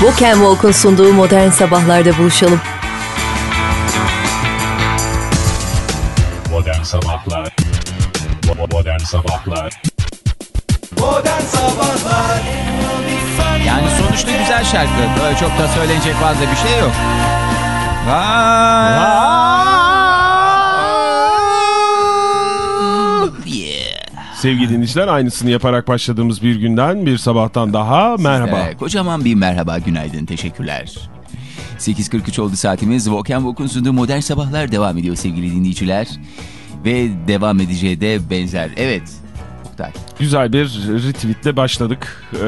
Walk and Walk'un sunduğu Modern Sabahlar'da buluşalım. Modern Sabahlar Modern Sabahlar Modern Sabahlar Yani sonuçta güzel şarkı. Böyle çok da söylenecek fazla bir şey yok. Yeah. Sevgili dinleyiciler aynısını yaparak başladığımız bir günden bir sabahtan daha merhaba. Ee, kocaman bir merhaba, günaydın, teşekkürler. 8.43 oldu saatimiz. And Walk'un sunduğu modern sabahlar devam ediyor sevgili dinleyiciler. Ve devam edeceği de benzer. Evet. Oktay. Güzel bir retweetle başladık ee,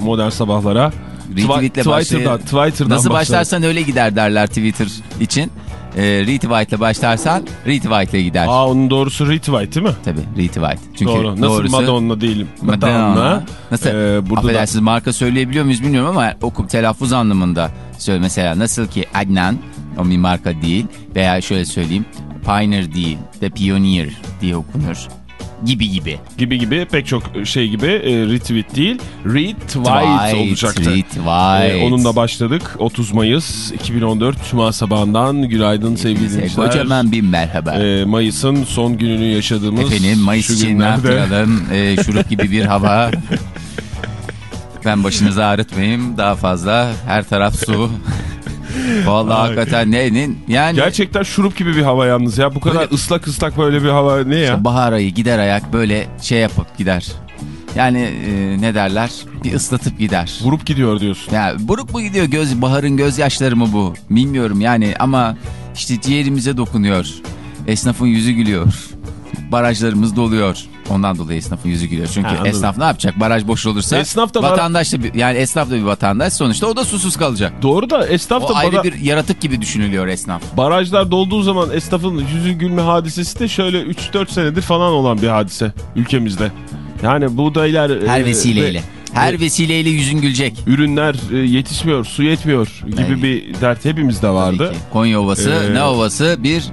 modern sabahlara. Retweetle Twitter'dan, Twitter'dan Nasıl başladık. başlarsan öyle gider derler Twitter için. Ee, retweet'le başlarsan retweet'le gider. Aa onun doğrusu retweet değil mi? Tabii retweet. Çünkü Doğru. Nasıl doğrusu... Madonna değilim. Madonna. Madonna. Nasıl? Ee, burada da Affedersiniz marka söyleyebiliyor muyuz bilmiyorum ama okum telaffuz anlamında söyle mesela nasıl ki Adnan o bir marka değil veya şöyle söyleyeyim Pioneer değil de Pioneer diye okunur gibi gibi. gibi gibi pek çok şey gibi e, retweet değil retweet Tweet, olacaktı. retweet. Ee, onunla başladık 30 Mayıs 2014 Cuma sabahından günaydın sevgili dinleyiciler. kocaman bir merhaba. Ee, Mayıs'ın son gününü yaşadığımız Efendim Mayıs için ne yapalım? Ee, şurup gibi bir hava. Ben başınızı ağrıtmayayım daha fazla. Her taraf su. Vallahi Ay. hakikaten ne, ne yani Gerçekten şurup gibi bir hava yalnız ya. Bu kadar Böyle- ıslak ıslak böyle bir hava ne ya? bahar ayı gider ayak böyle şey yapıp gider. Yani e, ne derler? Bir ıslatıp gider. Vurup gidiyor diyorsun. Ya buruk mu gidiyor göz baharın gözyaşları mı bu? Bilmiyorum yani ama işte ciğerimize dokunuyor. Esnafın yüzü gülüyor. Barajlarımız doluyor. Ondan dolayı esnafın yüzü gülüyor. Çünkü Ha, esnaf ne yapacak? Baraj boş olursa Esnaf da vatandaş da bir, yani esnaf da bir vatandaş sonuçta o da susuz kalacak. Doğru da esnaf O da ayrı bara- bir yaratık gibi düşünülüyor esnaf. barajlar dolduğu zaman esnafın yüzü gülme hadisesi de şöyle 3-4 senedir falan olan bir hadise ülkemizde. Yani buğdaylar... Her e, vesileyle. ve- Her ve vesileyle yüzün gülecek. Ürünler e, yetişmiyor, su yetmiyor gibi Evet. bir dert hepimizde vardı. Konya Ovası Ee, ne ovası? Bir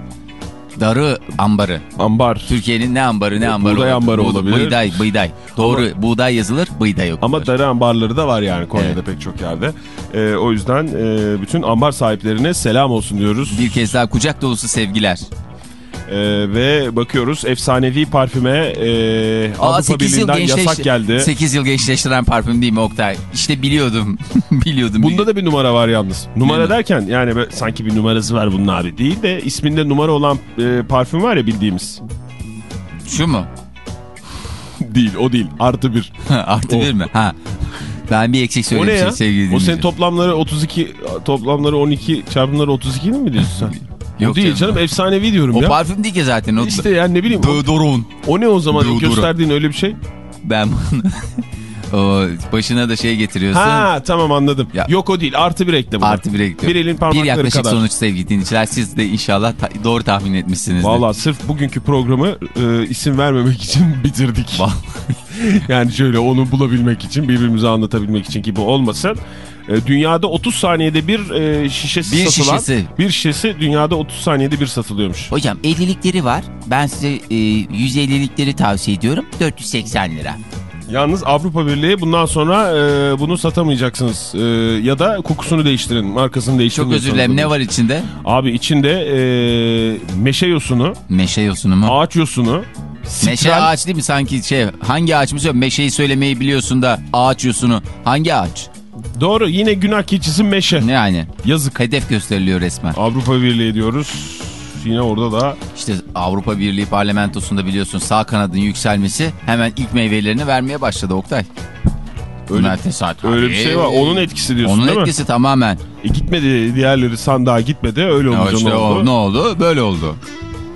darı ambarı. Ambar. Türkiye'nin ne ambarı ne ambarı? Buğday ambarı olabilir. Buğday, buğday. Doğru. buğday yazılır, buğday okunur. Ama darı ambarları da var yani Konya'da pek çok yerde. E, o yüzden e, bütün ambar sahiplerine selam olsun diyoruz. Bir kez daha kucak dolusu sevgiler. E, ve bakıyoruz efsanevi parfüme e, Aa, Avrupa 8 yıl Birliği'nden yasak geldi. 8 yıl gençleştiren parfüm değil mi Oktay? İşte biliyordum. biliyordum. Bunda da bir numara var yalnız. Numara Ne? derken yani böyle sanki bir numarası var bunun abi değil de isminde numara olan e, parfüm var ya bildiğimiz. Şu mu? değil o değil artı bir. Artı O. bir mi? Ha. Ben bir eksik ya? sevgili O senin dinleyiciler. toplamları 32 toplamları 12 çarpımları 32 mi diyorsun sen? Yok o değil canım. canım efsanevi diyorum O ya. parfüm değil ki zaten. O İşte yani ne bileyim o, Deodorant. o ne o zaman Deodorant. gösterdiğin öyle bir şey? Ben o başına da şey getiriyorsun. Ha tamam anladım. Ya- Yok o değil artı bir reklamı. Artı bir ekliyor. Bir elin Bir parmakları yaklaşık kadar. sonuç sevgili dinleyiciler. Siz de inşallah ta- doğru tahmin etmişsinizdir. Valla sırf bugünkü programı e, isim vermemek için bitirdik. yani şöyle onu bulabilmek için birbirimize anlatabilmek için gibi olmasın. E, dünyada 30 saniyede bir e, şişesi Bir satılan şişesi. bir şişesi dünyada 30 saniyede bir satılıyormuş. Hocam 50'likleri var. Ben size e, 150'likleri tavsiye ediyorum. 480 lira. Yalnız Avrupa Birliği bundan sonra e, bunu satamayacaksınız. E, ya da kokusunu değiştirin, markasını değiştirin. Çok özür dilerim. Ne var içinde? Abi içinde e, meşe yosunu, Meşe yosunu mu? ağaç yosunu, Meşe sitral, ağaç değil mi sanki şey? Hangi ağaç mı söylüyorum? Meşeyi söylemeyi biliyorsun da ağaç yosunu. Hangi ağaç? Doğru yine günah keçisi meşe. Yani? Yazık. Hedef gösteriliyor resmen. Avrupa Birliği diyoruz. Yine orada da İşte Avrupa Birliği parlamentosunda biliyorsun sağ kanadın yükselmesi hemen ilk meyvelerini vermeye başladı Oktay. Öyle- tesadüf. öyle bir şey var. Onun etkisi diyorsun Onun değil mi? etkisi tamamen. E, gitmedi diğerleri sandığa gitmedi öyle olunca işte ne o, oldu? ne oldu? Böyle oldu.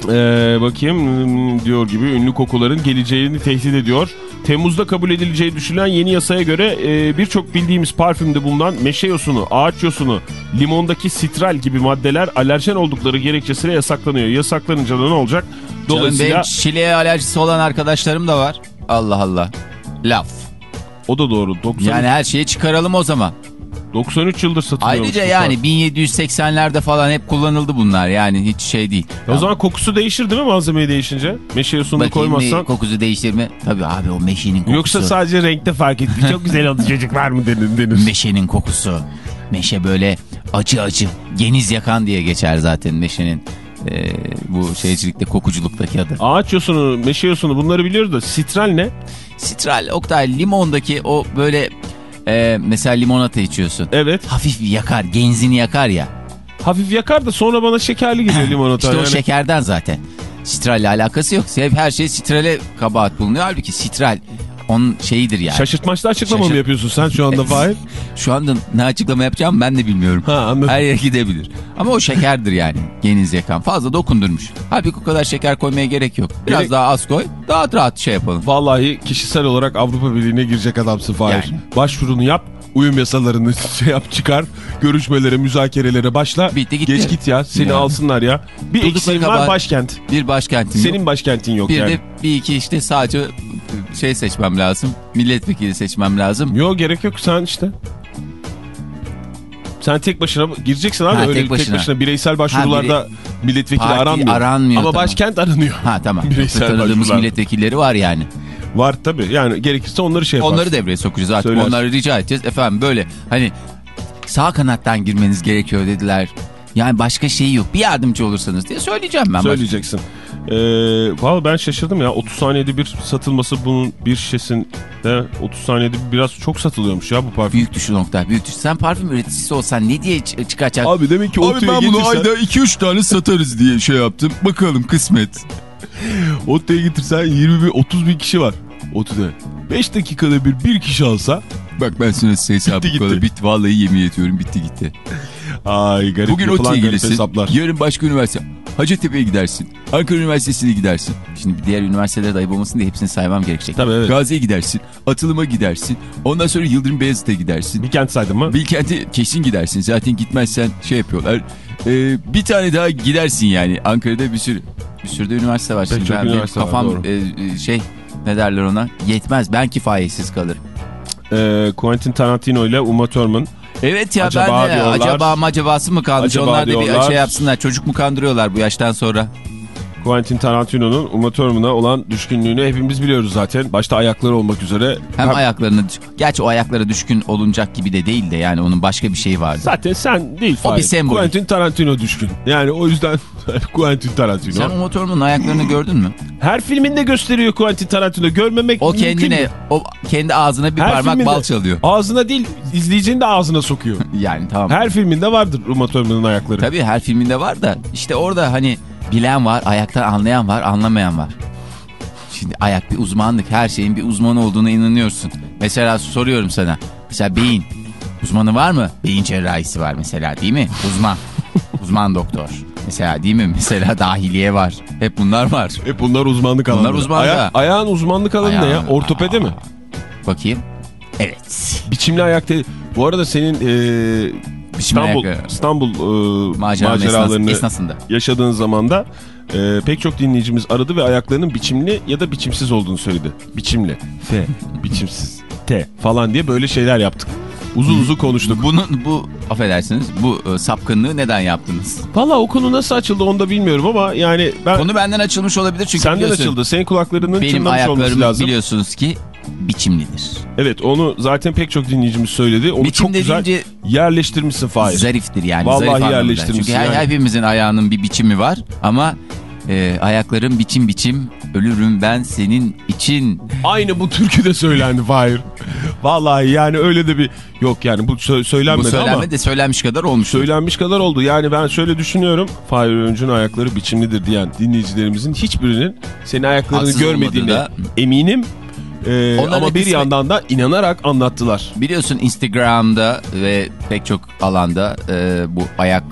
Ee, bakayım hmm, diyor gibi ünlü kokuların geleceğini tehdit ediyor. Temmuz'da kabul edileceği düşünülen yeni yasaya göre e, birçok bildiğimiz parfümde bulunan meşe yosunu, ağaç yosunu, limondaki sitral gibi maddeler alerjen oldukları gerekçesiyle yasaklanıyor. Yasaklanınca da ne olacak? Canım Dolayısıyla benim çileğe alerjisi olan arkadaşlarım da var. Allah Allah. Laf. o da doğru. 90, Yani her şeyi çıkaralım o zaman. 93 yıldır satılıyormuş. Ayrıca yani parfüm. 1780'lerde falan hep kullanıldı bunlar yani hiç şey değil. E O zaman kokusu değişir değil mi malzemeyi değişince? Meşe yosunu Bakayım bir koymazsan. kokusu değiştir mi? Tabii abi o meşenin kokusu. Yoksa sadece renkte fark etti. Çok güzel oldu çocuklar mı denir. denir. Meşenin kokusu. Meşe böyle acı acı. Geniz yakan diye geçer zaten meşenin. e, bu şeycilikte kokuculuktaki adı. Ağaç yosunu, meşe yosunu bunları biliyoruz da sitral ne? Sitral, Oktay limondaki o böyle e, mesela limonata içiyorsun. Evet. Hafif yakar, genzini yakar ya. Hafif yakar da sonra bana şekerli geliyor limonata. İşte o yani. şekerden zaten. Sitralle alakası yok. Hep her şey sitrale kabahat bulunuyor. Halbuki sitral onun şeyidir yani. Şaşırtmaçlı açıklama Şaşırt- mı yapıyorsun sen şu anda Fahir? Şu anda ne açıklama yapacağım ben de bilmiyorum. Ha, anladım. Her yere gidebilir. Ama o şekerdir yani. Geniz yakan. Fazla dokundurmuş. Halbuki o kadar şeker koymaya gerek yok. Biraz Gerek- daha az koy. Daha rahat şey yapalım. Vallahi kişisel olarak Avrupa Birliği'ne girecek adamsın Fahir. Yani. Başvurunu yap. Uyum yasalarını şey yap çıkar. Görüşmelere, müzakerelere başla. Bitti gitti. Geç git ya. Seni Yani. alsınlar ya. Bir Buldukları eksiğin var başkent. Bir başkentin Senin yok. başkentin yok Bir yani. de bir iki işte sadece şey seçmem lazım. Milletvekili seçmem lazım. Yok gerek yok sen işte. Sen tek başına gireceksin abi Ha, öyle tek tek başına. başına. bireysel başvurularda milletvekili Parti aranmıyor. aranmıyor, Ama tamam. başkent aranıyor. Ha tamam. Bireysel Tanıdığımız milletvekilleri var yani. Var tabii yani gerekirse onları şey yapar. Onları devreye sokacağız artık. Söyler. Onları rica edeceğiz. Efendim böyle hani sağ kanattan girmeniz gerekiyor dediler. Yani başka şey yok. Bir yardımcı olursanız diye söyleyeceğim ben. Söyleyeceksin. Ee, Valla ben şaşırdım ya 30 saniyede bir satılması bunun bir şişesinde 30 saniyede bir biraz çok satılıyormuş ya bu parfüm. Büyük düşün nokta. Büyük düşün. Sen parfüm üreticisi olsan ne diye çıkacak? Abi demek ki Abi ben bunu ayda 2-3 tane satarız diye şey yaptım. Bakalım kısmet. Otlu'ya getirsen 20 bin 30 bin kişi var. Otlu'da. 5 dakikada bir bir kişi alsa Bak ben sana size hesabı Bitti gitti. Bitti vallahi yemin ediyorum bitti gitti. ay garip Bugün garip gelirsin. hesaplar. Yarın başka üniversite. Hacettepe'ye gidersin. Ankara Üniversitesi'ne gidersin. Şimdi diğer üniversitelere de ayıp olmasın diye hepsini saymam gerekecek. Tabii evet. Gazi'ye gidersin. Atılım'a gidersin. Ondan sonra Yıldırım Beyazıt'a gidersin. Bir kent saydım mı? Bilkent'e kesin gidersin. Zaten gitmezsen şey yapıyorlar. Ee, bir tane daha gidersin yani. Ankara'da bir sürü. Bir sürü de üniversite var. Şimdi çok ben, benim üniversite var, kafam doğru. e, e, şey ne derler ona yetmez. Ben kifayetsiz kalırım. Ee, Quentin Tarantino ile Uma Thurman. Evet ya Acaba ben de diyorlar. acaba macabası mı kalmış? Acaba Onlar da bir diyorlar. şey yapsınlar. Çocuk mu kandırıyorlar bu yaştan sonra? Quentin Tarantino'nun Uma Thurman'a olan düşkünlüğünü hepimiz biliyoruz zaten. Başta ayakları olmak üzere. Hem Ha- ayaklarına Gerçi o ayaklara düşkün olunacak gibi de değil de yani onun başka bir şeyi vardı. Zaten sen değil O bir Fahir. sembol. Quentin Tarantino düşkün. Yani o yüzden Quentin Tarantino. Sen o motorunun ayaklarını gördün mü? Her filminde gösteriyor Quentin Tarantino. Görmemek O mümkün kendine mü? o kendi ağzına bir Her parmak filminde- bal çalıyor. Ağzına değil izleyicinin de ağzına sokuyor. Yani tamam. Her filminde vardır Uma Thurman'ın ayakları. Tabii her filminde var da işte orada hani bilen var, ayaktan anlayan var, anlamayan var. Şimdi ayak bir uzmanlık. Her şeyin bir uzmanı olduğuna inanıyorsun. Mesela soruyorum sana. Mesela beyin. Uzmanı var mı? Beyin cerrahisi var mesela değil mi? Uzman. Uzman doktor. Mesela değil mi? Mesela dahiliye var. Hep bunlar var. Hep bunlar uzmanlık alanı. Bunlar uzmanlık. ayağın uzmanlık alanı ne ya? Ayağın- Ortopedi mi? Bakayım. Evet. Biçimli ayak değil. Bu arada senin e, İstanbul. İstanbul e, Macera maceralarını esnasında. yaşadığın zamanda e, pek çok dinleyicimiz aradı ve ayaklarının biçimli ya da biçimsiz olduğunu söyledi. Biçimli, F, biçimsiz, T falan diye böyle şeyler yaptık. Uzun uzun konuştuk. Bunun bu affedersiniz bu e, sapkınlığı neden yaptınız? Valla o konu nasıl açıldı onu da bilmiyorum ama yani ben Konu benden açılmış olabilir çünkü senden açıldı. Senin kulaklarının Benim çınlamış olması ayaklarım lazım. biliyorsunuz ki biçimlidir. Evet onu zaten pek çok dinleyicimiz söyledi. Onu Biçim çok güzel yerleştirmişsin Fahir. zariftir yani. Vallahi zarif yerleştirmişsin Çünkü her, yani. hepimizin ayağının bir biçimi var ama e, ayaklarım biçim biçim ölürüm ben senin için. Aynı bu türküde söylendi Fahir. Vallahi yani öyle de bir yok yani bu sö- Bu söylenmedi ama söylenme de söylenmiş kadar olmuş. söylenmiş kadar oldu. Yani ben şöyle düşünüyorum. Fahir Öncü'nün ayakları biçimlidir diyen dinleyicilerimizin hiçbirinin senin ayaklarını Haksız görmediğine olmadığı eminim. Ee, Onların ama bir kısmı- yandan da inanarak anlattılar. Biliyorsun Instagram'da ve pek çok alanda e, bu ayak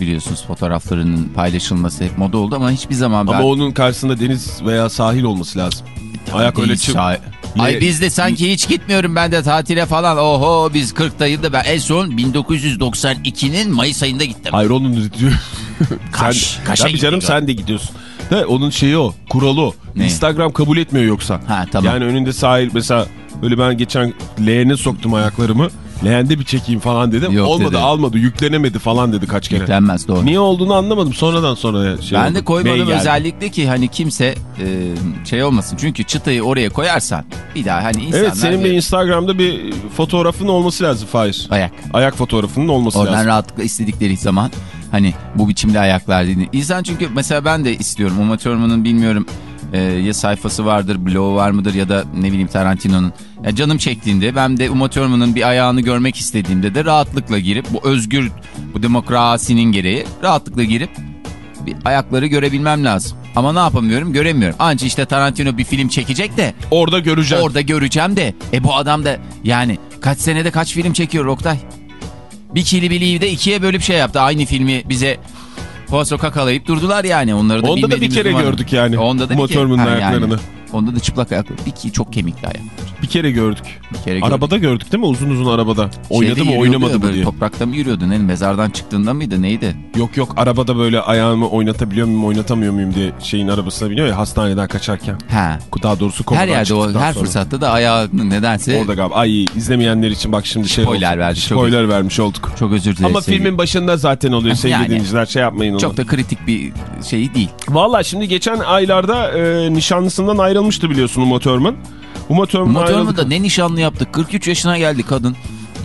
biliyorsunuz fotoğraflarının paylaşılması hep moda oldu ama hiçbir zaman ben... Ama onun karşısında deniz veya sahil olması lazım. Ayak öyle çıp. şah- Ay biz de sanki hiç gitmiyorum ben de tatile falan. Oho biz 40'tayım ben en son 1992'nin Mayıs ayında gittim. Hayır onun diyor. Kaş, sen, kaşa Tabii canım sen de gidiyorsun. De, onun şeyi o, kuralı o. Ne? Instagram kabul etmiyor yoksa. Ha, tamam. Yani önünde sahil mesela öyle ben geçen leğene soktum ayaklarımı. leğende bir çekeyim falan dedim. Yok Olmadı dedi. almadı yüklenemedi falan dedi kaç kere. Yüklenmez doğru. Niye olduğunu anlamadım sonradan sonra şey Ben oldu. de koymadım özellikle ki hani kimse e, şey olmasın. Çünkü çıtayı oraya koyarsan bir daha hani insanlar... Evet senin bir Instagram'da bir fotoğrafın olması lazım Faiz. Ayak. Ayak fotoğrafının olması Oradan lazım. rahatlıkla istedikleri zaman hani bu biçimde ayaklar dedi. İnsan çünkü mesela ben de istiyorum. Uma Thurman'ın bilmiyorum e, ya sayfası vardır, blogu var mıdır ya da ne bileyim Tarantino'nun. Ya canım çektiğinde ben de Uma Thurman'ın bir ayağını görmek istediğimde de rahatlıkla girip bu özgür, bu demokrasinin gereği rahatlıkla girip bir ayakları görebilmem lazım. Ama ne yapamıyorum göremiyorum. Anca işte Tarantino bir film çekecek de Orada göreceğim. Orada göreceğim de. E bu adam da yani kaç senede kaç film çekiyor Oktay? Bir Kill Bill'i de ikiye bölüp şey yaptı. Aynı filmi bize Poğaça kakalayıp durdular yani. Onları da Onda da bir kere umarım. gördük yani. Onda da bir kere. Motormanın Ha, yani. Onda da çıplak ayaklı. Bir ki çok kemikli ayak. Bir kere gördük. Bir kere gördük. Arabada gördük değil mi? Uzun uzun arabada. Şeyde Oynadı mı yürüyordu oynamadı mı diye. Toprakta mı yürüyordu? Ne, mezardan çıktığında mıydı? Neydi? Yok yok arabada böyle ayağımı oynatabiliyor muyum oynatamıyor muyum diye şeyin arabasına biniyor ya hastaneden kaçarken. Ha. Daha doğrusu Her konudan yerde o her sonra. fırsatta da ayağını nedense Orada galiba. Ay izlemeyenler için bak şimdi şey Spoiler oldu. verdik, çok Spoiler vermiş olduk. çok özür dilerim. Ama sevgili- filmin başında zaten oluyor sevgili Yani. dinleyiciler şey yapmayın onu. çok da kritik bir şey değil. Valla şimdi geçen aylarda e, nişanlısından ayrılmıştı biliyorsun Uma Thurman. Uma Thurman ayrıldı. da ne nişanlı yaptık. 43 yaşına geldi kadın.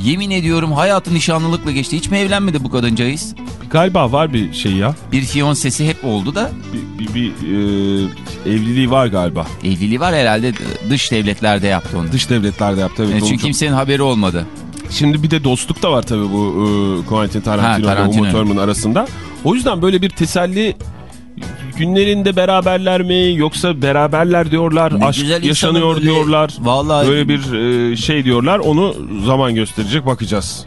Yemin ediyorum hayatı nişanlılıkla geçti. Hiç mi evlenmedi bu kadıncağız? Galiba var bir şey ya. Bir fiyonsesi hep oldu da Bir, bir, bir, e, evliliği var galiba. evliliği var herhalde dış devletlerde yaptı onu. Dış devletlerde yaptı. Evet, Yani onu çünkü çok- kimsenin haberi olmadı. Şimdi bir de dostluk da var tabii bu e, Quentin Tarantino Ha, ile Tarantino. Uma Thurman arasında. O yüzden böyle bir teselli günlerinde beraberler mi yoksa beraberler diyorlar Ne aşk yaşanıyor böyle- diyorlar. Vallahi Böyle bir e, şey diyorlar onu zaman gösterecek bakacağız.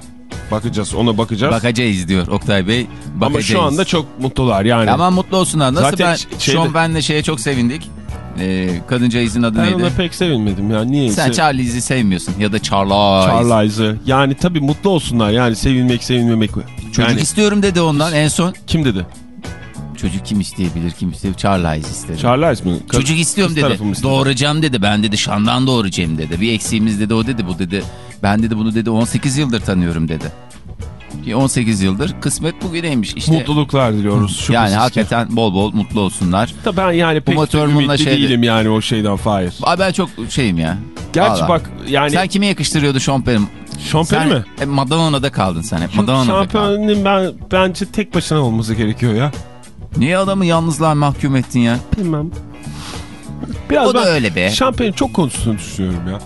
Bakacağız ona bakacağız. bakacağız diyor Oktay Bey. Bakacağız. Ama şu anda çok mutlular yani. Aman mutlu olsunlar. Nasıl Zaten ben şeyde- Sean Penn'le şeye çok sevindik. Ee, kadıncağızın adı ben neydi? ona pek sevinmedim ya niyeyse. Sen Charlie'zi sevmiyorsun ya da Charlie. Charlize'ı. Yani tabii mutlu olsunlar yani sevinmek sevinmemek. Çocuk yani, istiyorum dedi ondan en son. kim dedi? Çocuk kim isteyebilir kim isteyebilir? Charlie istedi. Charlize mi? Kız- Çocuk istiyorum kız dedi. istedi? Doğuracağım dedi. Ben dedi şandan doğuracağım dedi. Bir eksiğimiz dedi o dedi bu dedi. Ben dedi bunu dedi 18 yıldır tanıyorum dedi. Bir 18 yıldır kısmet bugüneymiş işte. Mutluluklar diliyoruz. şüphesiz yani ki. hakikaten bol bol mutlu olsunlar. Da ben yani pek Uma ümitli şeydi- değilim yani o şeyden Fahir. Ay ben çok şeyim ya. Gerçi Vallahi. bak yani Sen kime yakıştırıyordu şampiyon Sen mi? hep Madonna'da kaldın sen hep. Madonna'da. Şampiyonun ben bence tek başına olması gerekiyor ya. Niye adamı yalnızlığa mahkum ettin ya? Bilmem. Biraz O da öyle be. Şampiyonun çok konuştuğunu düşünüyorum ya.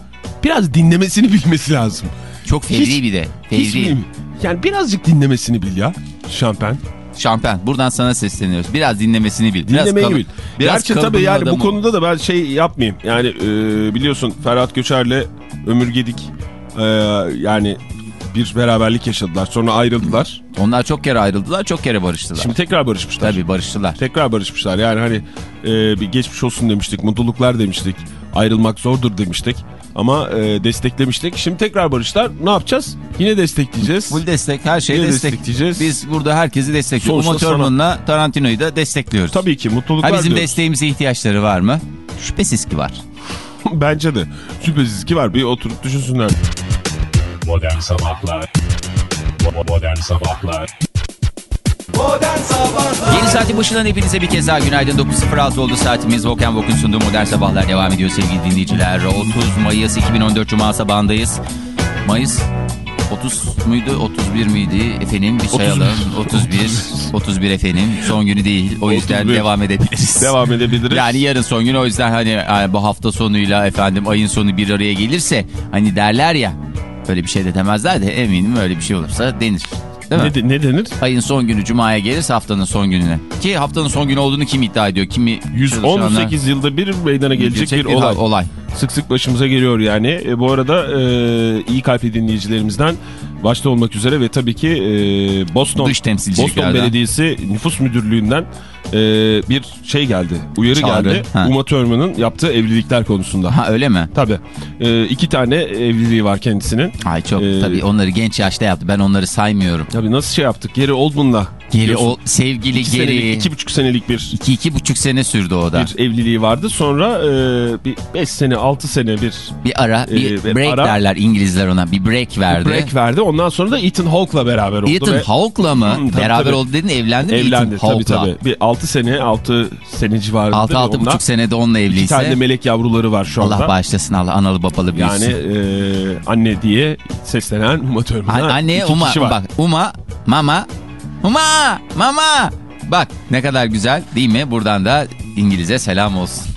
Biraz dinlemesini bilmesi lazım. Çok fevri Hiç- bir de. Hiç Fevri. bileyim. Yani birazcık dinlemesini bil ya. Şampiyon. Şampen buradan sana sesleniyoruz. Biraz dinlemesini bil. Biraz Dinlemeyi bil. Biraz Gerçi tabii yani bu adamı. konuda da ben şey yapmayayım. Yani e, biliyorsun Ferhat Göçer'le Ömür Gedik e, yani bir beraberlik yaşadılar. Sonra ayrıldılar. Onlar çok kere ayrıldılar, çok kere barıştılar. Şimdi tekrar barışmışlar. Tabii barıştılar. Tekrar barışmışlar. Yani hani e, bir geçmiş olsun demiştik. Mutluluklar demiştik. Ayrılmak zordur demiştik. Ama e, desteklemiştik. Şimdi tekrar barıştılar. Ne yapacağız? Yine destekleyeceğiz. Full destek, her şeyi Yine destek. destekleyeceğiz. Biz burada herkesi destekliyoruz. Uma Thurman'la Tarantino'yu da destekliyoruz. Tabii ki mutluluklar Ha bizim diyoruz. desteğimize ihtiyaçları var mı? Şüphesiz ki var. Bence de. Şüphesiz ki var. Bir oturup düşünsünler. Modern Sabahlar Modern Sabahlar Modern Sabahlar Yeni saatin başından hepinize bir kez daha günaydın. 9.06 oldu saatimiz. Volkan Vok'un sunduğu Modern Sabahlar devam ediyor sevgili dinleyiciler. 30 Mayıs 2014 Cuma sabahındayız. Mayıs 30 muydu 31 miydi efendim bir sayalım 31 31 efendim son günü değil o yüzden 31. devam edebiliriz. Devam edebiliriz. Yani yarın son gün o yüzden hani e, bu hafta sonuyla efendim ayın sonu bir araya gelirse hani derler ya öyle bir şey de demezler de eminim öyle bir şey olursa denir. Değil mi? ne, de- ne denir? Ayın son günü Cuma'ya gelirse haftanın son gününe. Ki haftanın son günü olduğunu kim iddia ediyor? Kimi 118 yılda bir meydana gelecek bir olay. olay. olay. Sık sık başımıza geliyor yani. E, bu arada e, iyi kalpli dinleyicilerimizden başta olmak üzere ve tabii ki e, Boston, Dış. Boston Belediyesi Nüfus Müdürlüğü'nden e, bir şey geldi. Uyarı Çağrı, geldi. ha. Uma Thurman'ın yaptığı evlilikler konusunda. Ha öyle mi? Tabii. E, iki tane evliliği var kendisinin. Ay çok Ee, tabii onları genç yaşta yaptı. Ben onları saymıyorum. Tabii nasıl şey yaptık? Geri Oldman'la Geri o sevgili İki geri. senelik, iki buçuk senelik bir iki, iki buçuk sene sürdü o da. bir evliliği vardı. Sonra e, bir 5 sene 6 sene bir Bir ara, bir Ee, break ara- derler İngilizler ona. Bir break verdi. break verdi. Ondan sonra da Ethan Hawke'la beraber oldu. Ethan ve Hawke'la mı? Tabii, Beraber tabii. oldu dedin evlendi mi evlendi Ethan tabii tabii. Bir 6 sene 6 sene civarında. 6 buçuk senede onunla İki evliyse. tane de melek yavruları var şu anda. Allah bağışlasın Allah analı babalı büyüsün. Yani e, anne diye seslenen Uma Thurman'a An- iki Uma bak Uma mama Uma mama bak ne kadar güzel değil mi? Buradan da İngilizce selam olsun.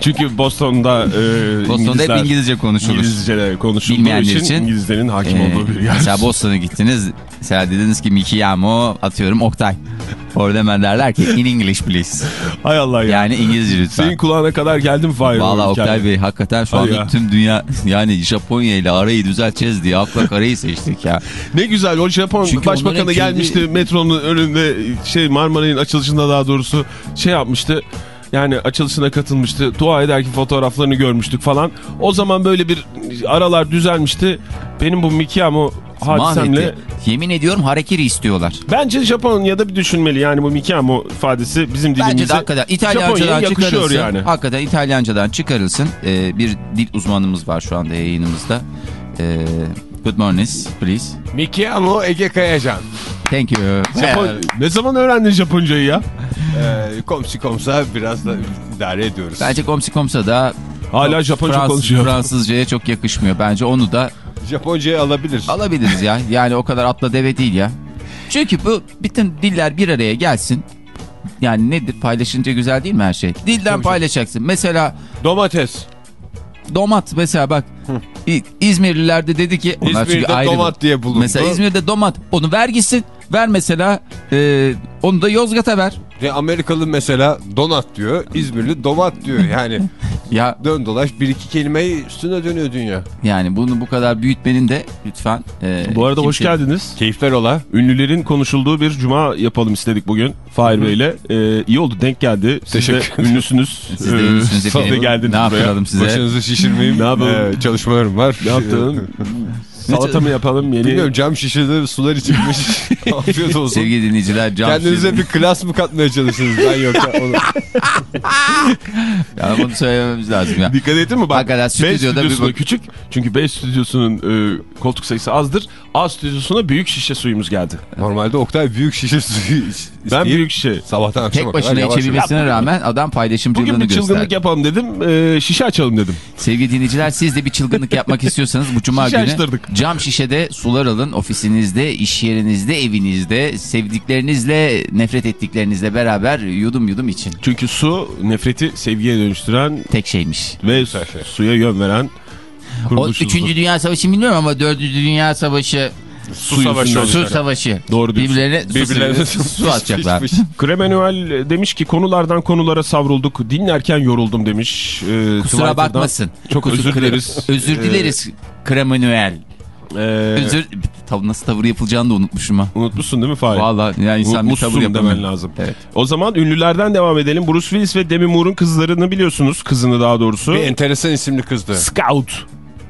Çünkü Boston'da e, Boston'da hep İngilizce konuşulur. İngilizce konuşulduğu için, için, İngilizlerin hakim Ee, olduğu bir yer. mesela Boston'a gittiniz. Mesela dediniz ki Mickey Yamo atıyorum Oktay. Orada hemen derler ki in English please. Hay Allah ya. Yani İngilizce lütfen. Senin kulağına kadar geldim Fahir. Valla Oktay. Bey hakikaten şu Hadi anda ya. tüm dünya yani Japonya ile arayı düzelteceğiz diye akla karayı seçtik ya. Ne güzel o Japon Çünkü başbakanı onların gelmişti kendi- metronun önünde şey Marmaray'ın açılışında daha doğrusu şey yapmıştı. Yani açılışına katılmıştı. Dua ederken fotoğraflarını görmüştük falan. O zaman böyle bir aralar düzelmişti. Benim bu Mikiyamo hadisemle Mahvetti. Yemin ediyorum harekiri istiyorlar. bence Japonya'da bir düşünmeli. Yani bu Mikiyamo ifadesi bizim dilimize Bence de hakikaten İtalyancadan çıkarılsın. yani. Hakikaten İtalyancadan çıkarılsın. Ee, bir dil uzmanımız var şu anda yayınımızda. Ee, good morning please. Miki Amo Ege Kayacan. Thank you. Japon... Ne zaman öğrendin Japoncayı ya? Ee, komsi komsa biraz da idare ediyoruz. Bence komsi komsa da Hala Japonca Frans- konuşuyor. Fransızcaya çok yakışmıyor. Bence onu da Japoncayı alabilir. alabiliriz ya. Yani o kadar atla deve değil ya. Çünkü bu bütün diller bir araya gelsin. Yani nedir paylaşınca güzel değil mi her şey? Dilden paylaşacaksın. Mesela Domates. domat mesela bak İzmirliler de dedi ki onlar çünkü İzmir'de ayrı bir- domat diye bulundu. Mesela İzmir'de domat onu ver gitsin. Ver mesela e, onu da Yozgat'a ver. Ve Amerikalı mesela donat diyor. İzmirli domat diyor. Yani Ya dön dolaş bir iki kelimeyi üstüne dönüyor dünya. yani bunu bu kadar büyütmenin de lütfen. e, Bu arada hoş kimse- geldiniz. Keyifler ola. Ünlülerin konuşulduğu bir cuma yapalım istedik bugün Fahir Bey'le. Ee, iyi oldu denk geldi. Siz de Teşekkür ederim. ünlüsünüz. Siz de Ee, ünlüsünüz de efendim. geldiniz Ne buraya. yapalım size? Başınızı şişirmeyeyim. Ne yapalım? Ee, çalışmalarım var. Ne yaptın? Salata mı yapalım yeni? Bilmiyorum cam şişeleri sular içilmiş. Afiyet olsun. Sevgili dinleyiciler cam Kendinize şişe- bir klas mı katmaya çalışırsınız? Ben yoksa onu... Ya bunu söylememiz lazım ya. Dikkat ettin mi? Bak Hakikaten stüdyoda bir bak- küçük. Çünkü B stüdyosunun e, koltuk sayısı azdır. A stüdyosuna büyük şişe suyumuz geldi. Normalde Oktay büyük şişe suyu Ben büyük şişe. sabahtan akşama Tek kadar başına yavaş içebilmesine rağmen adam paylaşımcılığını Bugün bir çılgınlık gösterdi. yapalım dedim. E, şişe açalım dedim. Sevgili dinleyiciler siz de bir çılgınlık yapmak istiyorsanız bu cuma Şişe günü açtırdık. Cam şişede sular alın. Ofisinizde, iş yerinizde, evinizde, sevdiklerinizle, nefret ettiklerinizle beraber yudum yudum için. Çünkü su nefreti sevgiye dönüştüren Tek şeymiş. ve suya yön veren O kuruluşumuzdur. 3. Dünya Savaşı bilmiyorum ama 4. Dünya Savaşı su savaşı su olacak. savaşı. Doğru diyorsun. Birbirlerine, Birbirlerine su, su atacaklar. Kremanuel demiş ki konulardan konulara savrulduk. Dinlerken yoruldum demiş. Ee, Kusura Twitter'dan. bakmasın. Çok özür dileriz. Özür dileriz Kremanuel. Ee, Özür tav nasıl tavır yapılacağını da unutmuşum ha. Unutmuşsun değil mi Fahir? Vallahi yani insan bir tavır yapamıyor. demen lazım. Evet. O zaman ünlülerden devam edelim. Bruce Willis ve Demi Moore'un kızlarını biliyorsunuz. Kızını daha doğrusu. Bir enteresan isimli kızdı. Scout.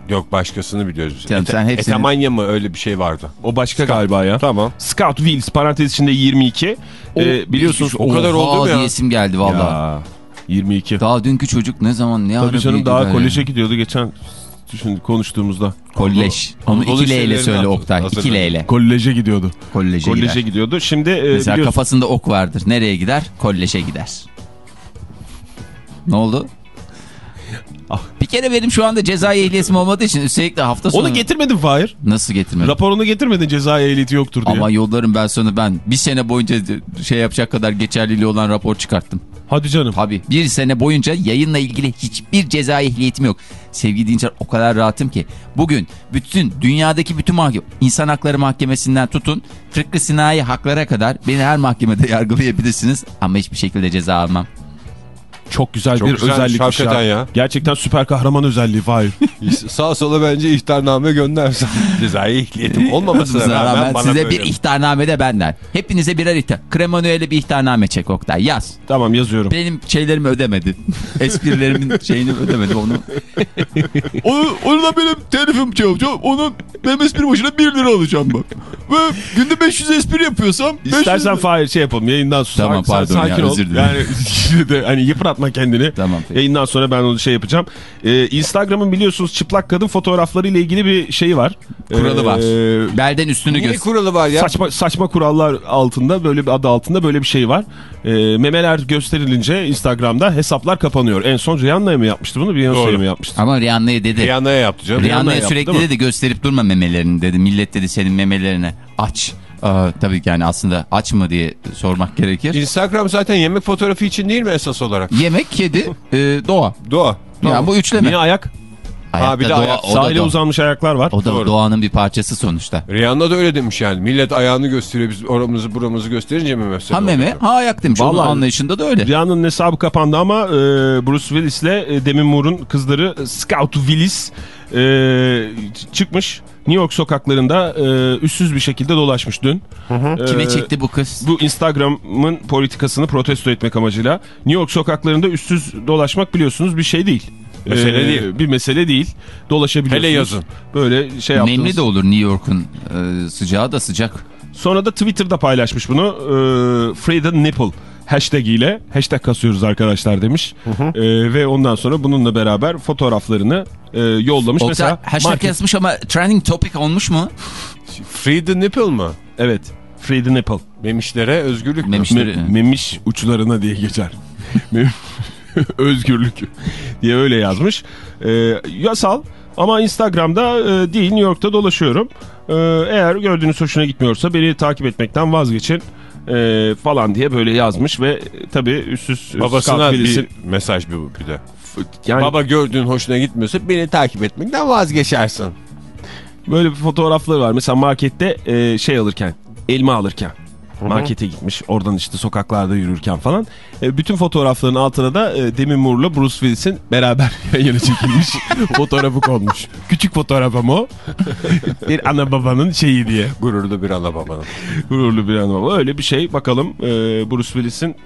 Yok başkasını biliyoruz. Canım sen hepsini- Etemanya mı öyle bir şey vardı. O başka galiba ya. Tamam. Scout Willis parantez içinde 22. Ee, biliyorsunuz o kadar oldu mu ya? isim geldi valla. Ya, 22. Daha dünkü çocuk ne zaman ne Tabii canım daha koleje gidiyordu geçen düşün konuştuğumuzda. Kolej. Onu iki L ile liselerini söyle Oktay. İki L hazırladı. ile. Koleje gidiyordu. Koleje, Koleje gider. gidiyordu. Şimdi e, Mesela biliyorsun- kafasında ok vardır. Nereye gider? Koleje gider. Ne oldu? Bir kere benim şu anda cezai ehliyetim olmadığı için üstelik de hafta sonu... Onu getirmedin Fahir. Nasıl getirmedim? Raporunu getirmedin ceza ehliyeti yoktur diye. Ama yollarım ben sana ben bir sene boyunca şey yapacak kadar geçerliliği olan rapor çıkarttım. Hadi canım. Tabii bir sene boyunca yayınla ilgili hiçbir ceza ehliyetim yok. Sevgili dinleyiciler o kadar rahatım ki. Bugün bütün dünyadaki bütün mahkeme, insan hakları mahkemesinden tutun fıkkı sinayi haklara kadar beni her mahkemede yargılayabilirsiniz. Ama hiçbir şekilde ceza almam. Çok güzel Çok bir güzelmiş özellikmiş ya. ya. Gerçekten süper kahraman özelliği Fahir. Sağa sola bence ihtarname göndersen. Cezai ehliyetim olmamasına rağmen rağmen bana size böyle. bir ihtarname de benden. Hepinize birer ihtar. Kremanuel'e bir ihtarname çek Oktay yaz. tamam yazıyorum. Benim şeylerimi ödemedi. Esprilerimin şeyini ödemedi onu. Onu, onu da benim telifim çalacağım. Onun benim espri başına 1 lira alacağım bak. Ve günde 500 espri yapıyorsam 500 İstersen Fahir şey yapalım yayından sonra. Tamam, pardon ya, sakin ol. özür dilerim. Yani de hani yıpratma kendini. Tamam, peki. Yayından sonra ben onu şey yapacağım. Ee, Instagram'ın biliyorsunuz çıplak kadın fotoğrafları ile ilgili bir şeyi var. Kuralı var. Ee, Belden üstünü Niye göster. kuralı var ya? Saçma saçma kurallar altında böyle bir adı altında böyle bir şey var. Ee, memeler gösterilince Instagram'da hesaplar kapanıyor. En son Rihanna'ya mı yapmıştı bunu? Beyoncé'ye mi yapmıştı? Ama Rihanna'ya dedi. Rihanna'ya yaptı canım. Rihanna Rihanna'ya yaptı, sürekli mi? dedi gösterip durma memelerini dedi. Millet dedi senin memelerini aç. Aa, tabii ki yani aslında aç mı diye sormak gerekir. Instagram zaten yemek fotoğrafı için değil mi esas olarak? Yemek, kedi, e, doğa. Doğa. Ya bu üçleme. Niye ayak? Hayatta bir de doğa, ayak. Sahile doğa. uzanmış ayaklar var. O da Doğru. doğanın bir parçası sonuçta. Rihanna da öyle demiş yani. Millet ayağını gösteriyor biz oramızı buramızı gösterince mi mesela? Ha meme, ha ayak demiş. Onun Vallahi- anlayışında da öyle. Rihanna'nın hesabı kapandı ama e, Bruce Willis'le e, Demi Moore'un kızları e, Scout Willis e, çıkmış. New York sokaklarında e, üstsüz bir şekilde dolaşmış dün. E, Kime çekti bu kız? Bu Instagram'ın politikasını protesto etmek amacıyla New York sokaklarında üstsüz dolaşmak biliyorsunuz bir şey değil. Mesele E, değil. Bir mesele değil. Dolaşabiliyorsunuz. Hele yazın. Böyle şey yaptınız. Nemli de olur New York'un e, sıcağı da sıcak. Sonra da Twitter'da paylaşmış bunu. E, the Nipple hashtag ile hashtag kasıyoruz arkadaşlar demiş. E, ve ondan sonra bununla beraber fotoğraflarını e, yollamış. Oktay Mesela hashtag market- yazmış ama trending topic olmuş mu? Free the nipple mı? Evet. Free the Nipple. Memişlere özgürlük mü? Memiş- Me- memiş uçlarına diye geçer. Özgürlük diye öyle yazmış. E, yasal ama Instagram'da e, değil New York'ta dolaşıyorum. E, eğer gördüğünüz hoşuna gitmiyorsa beni takip etmekten vazgeçin e, falan diye böyle yazmış ve tabii üstsüz Babasına bir mesaj bir, bir de. yani Baba gördüğün hoşuna gitmiyorsa beni takip etmekten vazgeçersin. böyle bir fotoğrafları var. Mesela markette e, şey alırken, elma alırken. Markete gitmiş. Oradan işte sokaklarda yürürken falan. E, bütün fotoğrafların altına da e, Demi Moore'la Bruce Willis'in beraber yan yana çekilmiş fotoğrafı konmuş. Küçük fotoğraf ama o. bir ana babanın şeyi diye. Gururlu bir ana babanın. Gururlu bir ana baba. Öyle bir şey. Bakalım e, Bruce Willis'in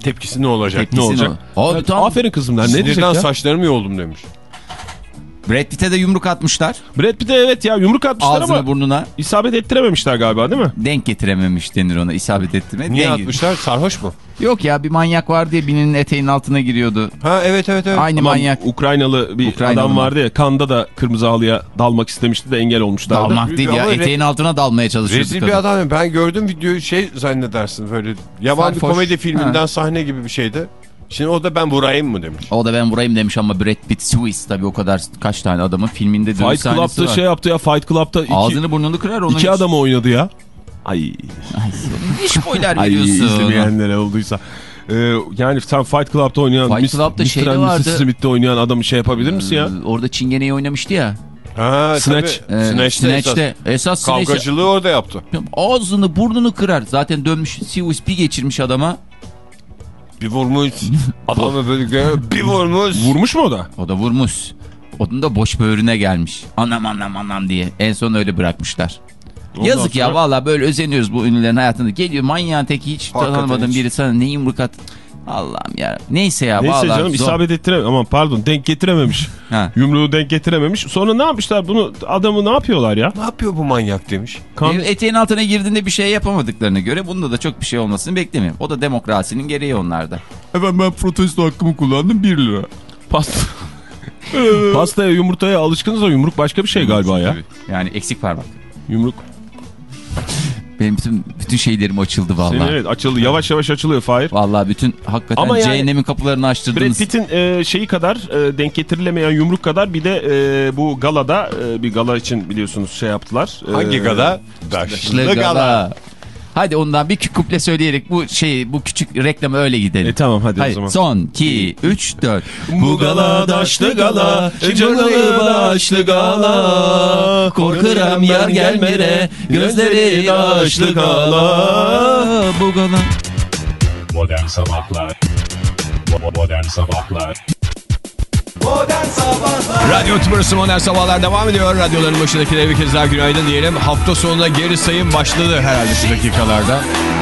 Tepkisi ne olacak? ne Tepkisi olacak? o. Abi Evet, tam Aferin kızımlar. Ne diyecek ya? saçlarımı yoldum demiş. Brad Pitt'e de yumruk atmışlar. Brad Pitt'e evet ya yumruk atmışlar Ağzına ama burnuna isabet ettirememişler galiba değil mi? denk getirememiş denir ona. isabet etti mi? Niye Denk- atmışlar? Sarhoş mu? Yok ya bir manyak var diye birinin eteğinin altına giriyordu. Ha evet evet evet. Aynı Ama manyak. Ukraynalı bir Ukraynalı adam mı? vardı ya kanda da kırmızı halıya dalmak istemişti de engel olmuşlardı. Dalmak değil ya Ama re- eteğin altına dalmaya çalışıyordu. Rezil kadın. bir adam. Ben gördüm videoyu şey zannedersin böyle yaban bir Sarhoş. komedi filminden sahne gibi bir şeydi. Şimdi o da ben vurayım mı demiş. O da ben vurayım demiş ama Brad Pitt Swiss tabii o kadar kaç tane adamın filminde dövüş Fight Club'da var. şey yaptı ya Fight Club'da iki, Ağzını burnunu kırar onu. iki adamı oynadı ya. Ay, Ay, ne spoiler ay veriyorsun. izlemeyenlere olduysa. Ee, yani sen Fight Club'da oynayan Fight Miss- Club'da Mr. şeyde and Mrs. vardı. Smith'te oynayan adamı şey yapabilir misin ya? Ee, Orada Çingene'yi oynamıştı ya. Ha, Snatch. tabii. Ee, Snatch'te, Snatch'te. esas. Esas Snatch'te. Kavgacılığı orada yaptı. Ağzını burnunu kırar. Zaten dönmüş Swiss bir geçirmiş adama. Bir vurmuş. Adamı böyle bir vurmuş. Vurmuş mu o da? O da vurmuş. Onun da boş böğrüne gelmiş. Anam anam anam diye. En son öyle bırakmışlar. Ondan Yazık ya sonra- valla böyle özeniyoruz bu ünlülerin hayatında. Geliyor manyağın teki hiç Hakikaten tanımadığın hiç. biri sana ne yumruk at. Allah'ım ya. Neyse ya Neyse canım zor. isabet ettirem aman pardon denk getirememiş. Ha. Yumruğu denk getirememiş. Sonra ne yapmışlar bunu adamı ne yapıyorlar ya? Ne yapıyor bu manyak demiş. Kan, E, Eteğin altına girdiğinde bir şey yapamadıklarına göre bunda da çok bir şey olmasını beklemiyorum. O da demokrasinin gereği onlarda. Efendim ben protesto hakkımı kullandım 1 lira. pasta. Pastaya yumurtaya alışkınız da yumruk başka bir şey galiba ya. Yani eksik parmak. Yumruk. Benim bütün bütün şeylerim açıldı Senin vallahi. evet açıldı. Yavaş yavaş açılıyor Fahir. Vallahi bütün hakikaten Ama yani- cehennemin kapılarını Brad açtırdınız. Pitt'in e, şeyi kadar e, denk getirilemeyen yumruk kadar bir de e, bu galada e, bir gala için biliyorsunuz şey yaptılar. E, Hangi gala? Yaşlı Daşlı gala. gala. Hadi ondan bir kuple söyleyerek bu şey bu küçük reklamı öyle gidelim. E tamam hadi o Hayır, zaman. son 2 3 4. Bu gala daşlı gala, canlı başlı gala. Korkuram yar gelmere, gözleri daşlı gala. Bu gala. Modern Sabahlar Modern Sabahlar Modern Sabahlar Radyo Tümrüsü Modern Sabahlar devam ediyor. Radyoların başındakilere bir kez daha günaydın diyelim. Hafta sonuna geri sayım başladı herhalde şu dakikalarda.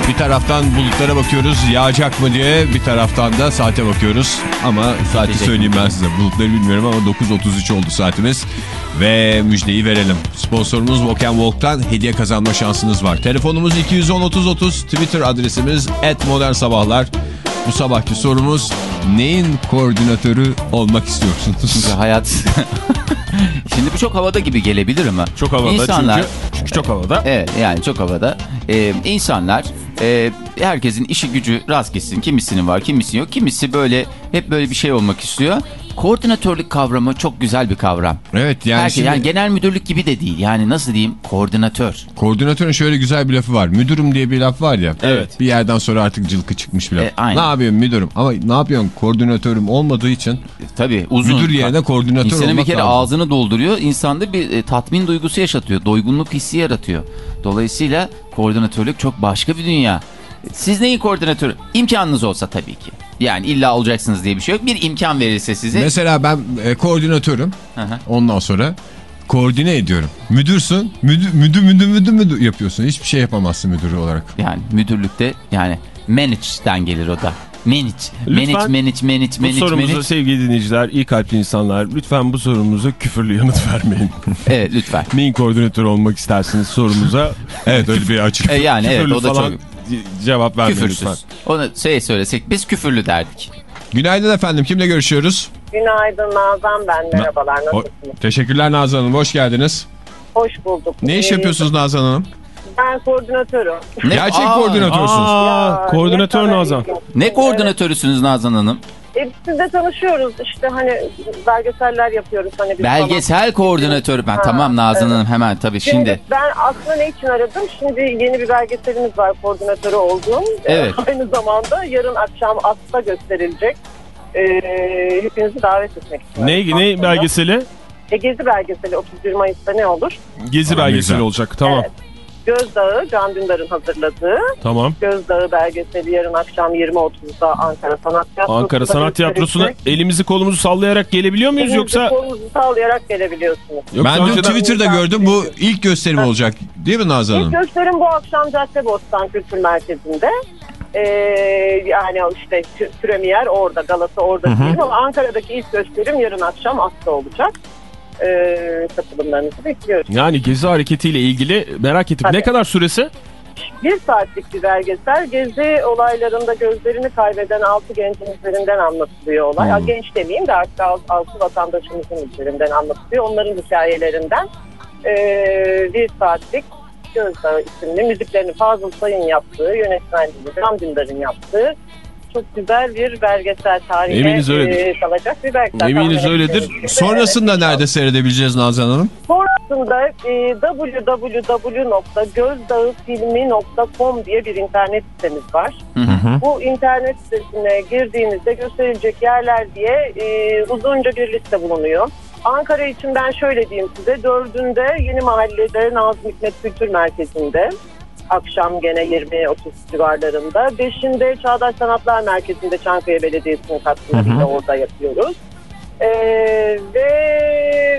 Bir taraftan bulutlara bakıyoruz yağacak mı diye. Bir taraftan da saate bakıyoruz. Ama saati söyleyeyim ben size. Bulutları bilmiyorum ama 9.33 oldu saatimiz. Ve müjdeyi verelim. Sponsorumuz Walk Walk'tan hediye kazanma şansınız var. Telefonumuz 210-30-30. Twitter adresimiz @modernsabahlar. Bu sabahki sorumuz neyin koordinatörü olmak istiyorsunuz? Hayat. Şimdi bu çok havada gibi gelebilir ama. Çok havada İnsanlar, çünkü, çünkü çok havada. Evet yani çok havada. Ee, insanlar e, herkesin işi gücü rast gitsin. Kimisinin var kimisinin yok. Kimisi böyle hep böyle bir şey olmak istiyor. Koordinatörlük kavramı çok güzel bir kavram. Evet yani, Herkes, şimdi yani genel müdürlük gibi de değil. Yani nasıl diyeyim koordinatör. koordinatörün şöyle güzel bir lafı var. Müdürüm diye bir laf var ya. Evet. Bir yerden sonra artık cılkı çıkmış bir laf. E, aynen. ne yapıyorsun müdürüm? Ama ne yapıyorsun koordinatörüm olmadığı için Tabii uzun. müdür yerine koordinatör İnsanın olmak bir kere lazım. ağzını dolduruyor. İnsanda bir e, tatmin duygusu yaşatıyor. Doygunluk hissi yaratıyor. Dolayısıyla koordinatörlük çok başka bir dünya. Siz neyin koordinatörü? İmkanınız olsa tabii ki. Yani illa olacaksınız diye bir şey yok. Bir imkan verirse size. Mesela ben e, koordinatörüm. Hı hı. Ondan sonra koordine ediyorum. Müdürsün. Müdür müdür müdür müdür, müdür yapıyorsun. Hiçbir şey yapamazsın müdür olarak. Yani müdürlükte yani manage'den gelir o da. Manage. Manage, Lütfen manage, manage, Bu manage, sorumuza manage. sevgili dinleyiciler, iyi kalpli insanlar lütfen bu sorumuza küfürlü yanıt vermeyin. Evet lütfen. Neyin koordinatörü olmak istersiniz sorumuza. Evet öyle bir açık. E, yani evet küfürlü o da falan çok cevap vermeyin küfürsüz. lütfen. Onu şey söylesek biz küfürlü derdik. Günaydın efendim. Kimle görüşüyoruz? Günaydın Nazan ben. Merhabalar nasılsınız? Teşekkürler Nazan Hanım. Hoş geldiniz. Hoş bulduk. Ne iş yapıyorsunuz Nazan Hanım? Ben koordinatörüm. Ne, Gerçek Aa, koordinatörsünüz. Aa, Ya, koordinatör ne kadar Nazan. ilginç. Ne koordinatörüsünüz Nazan Hanım? E, biz de tanışıyoruz işte hani belgeseller yapıyoruz. Hani biz Belgesel koordinatörü. Ben Ha, tamam Nazan evet. Hanım hemen tabii Şimdi, şimdi. ben aslında ne için aradım? Şimdi yeni bir belgeselimiz var koordinatörü olduğum. Evet. Ee, Aynı zamanda yarın akşam AS'ta gösterilecek. Ee, hepinizi davet etmek istiyorum. Ne, ne Aslında. belgeseli? E, Gezi belgeseli 31 Mayıs'ta ne olur? Gezi belgeseli olacak. Tamam. Evet. Gözdağı, Can Dündar'ın hazırladığı Tamam. Gözdağı belgeseli yarın akşam 20.30'da Ankara Sanat Tiyatrosu'nda Ankara Sanat Tiyatrosu'na elimizi kolumuzu sallayarak gelebiliyor muyuz Elinizi yoksa? kolunuzu sağlayarak gelebiliyorsunuz. yoksa ben dün Twitter'da gördüm. Bu ilk gösterim olacak. Değil mi Nazan İlk Hanım? gösterim bu akşam Caddebostan Kültür Merkezi'nde. Ee, yani işte premier orada, galası orada değil ama Ankara'daki ilk gösterim yarın akşam Aslı olacak. Ee, katılımlarınızı bekliyoruz. Yani Gezi hareketiyle ilgili merak ettim. Tabii. Ne kadar süresi? Bir saatlik bir belgesel. Gezi olaylarında gözlerini kaybeden altı gencin üzerinden anlatılıyor olay. Ya genç demeyeyim de artık alt- altı vatandaşımızın üzerinden anlatılıyor. Onların hikayelerinden ee, bir saatlik Gözdağı isimli müziklerini Fazıl Say'ın yaptığı, yönetmenliğini Can Dündar'ın yaptığı çok güzel bir belgesel tarihe Eminiz öyledir. ee, kalacak bir belgesel. Tahmin öyledir. Sonrasında Evet, nerede seyredebileceğiz Nazan Hanım? Sonrasında e, www.gözdağıfilmi.com diye bir internet sitemiz var. Bu internet sitesine girdiğinizde gösterilecek yerler diye e, uzunca bir liste bulunuyor. Ankara için ben şöyle diyeyim size. Dördünde Yeni Mahalle'de Nazım Hikmet Kültür Merkezi'nde. Akşam gene 20-30 civarlarında. Beşinde Çağdaş Sanatlar Merkezi'nde Çankaya Belediyesi'nin katkılarıyla orada yapıyoruz. Ee, ve,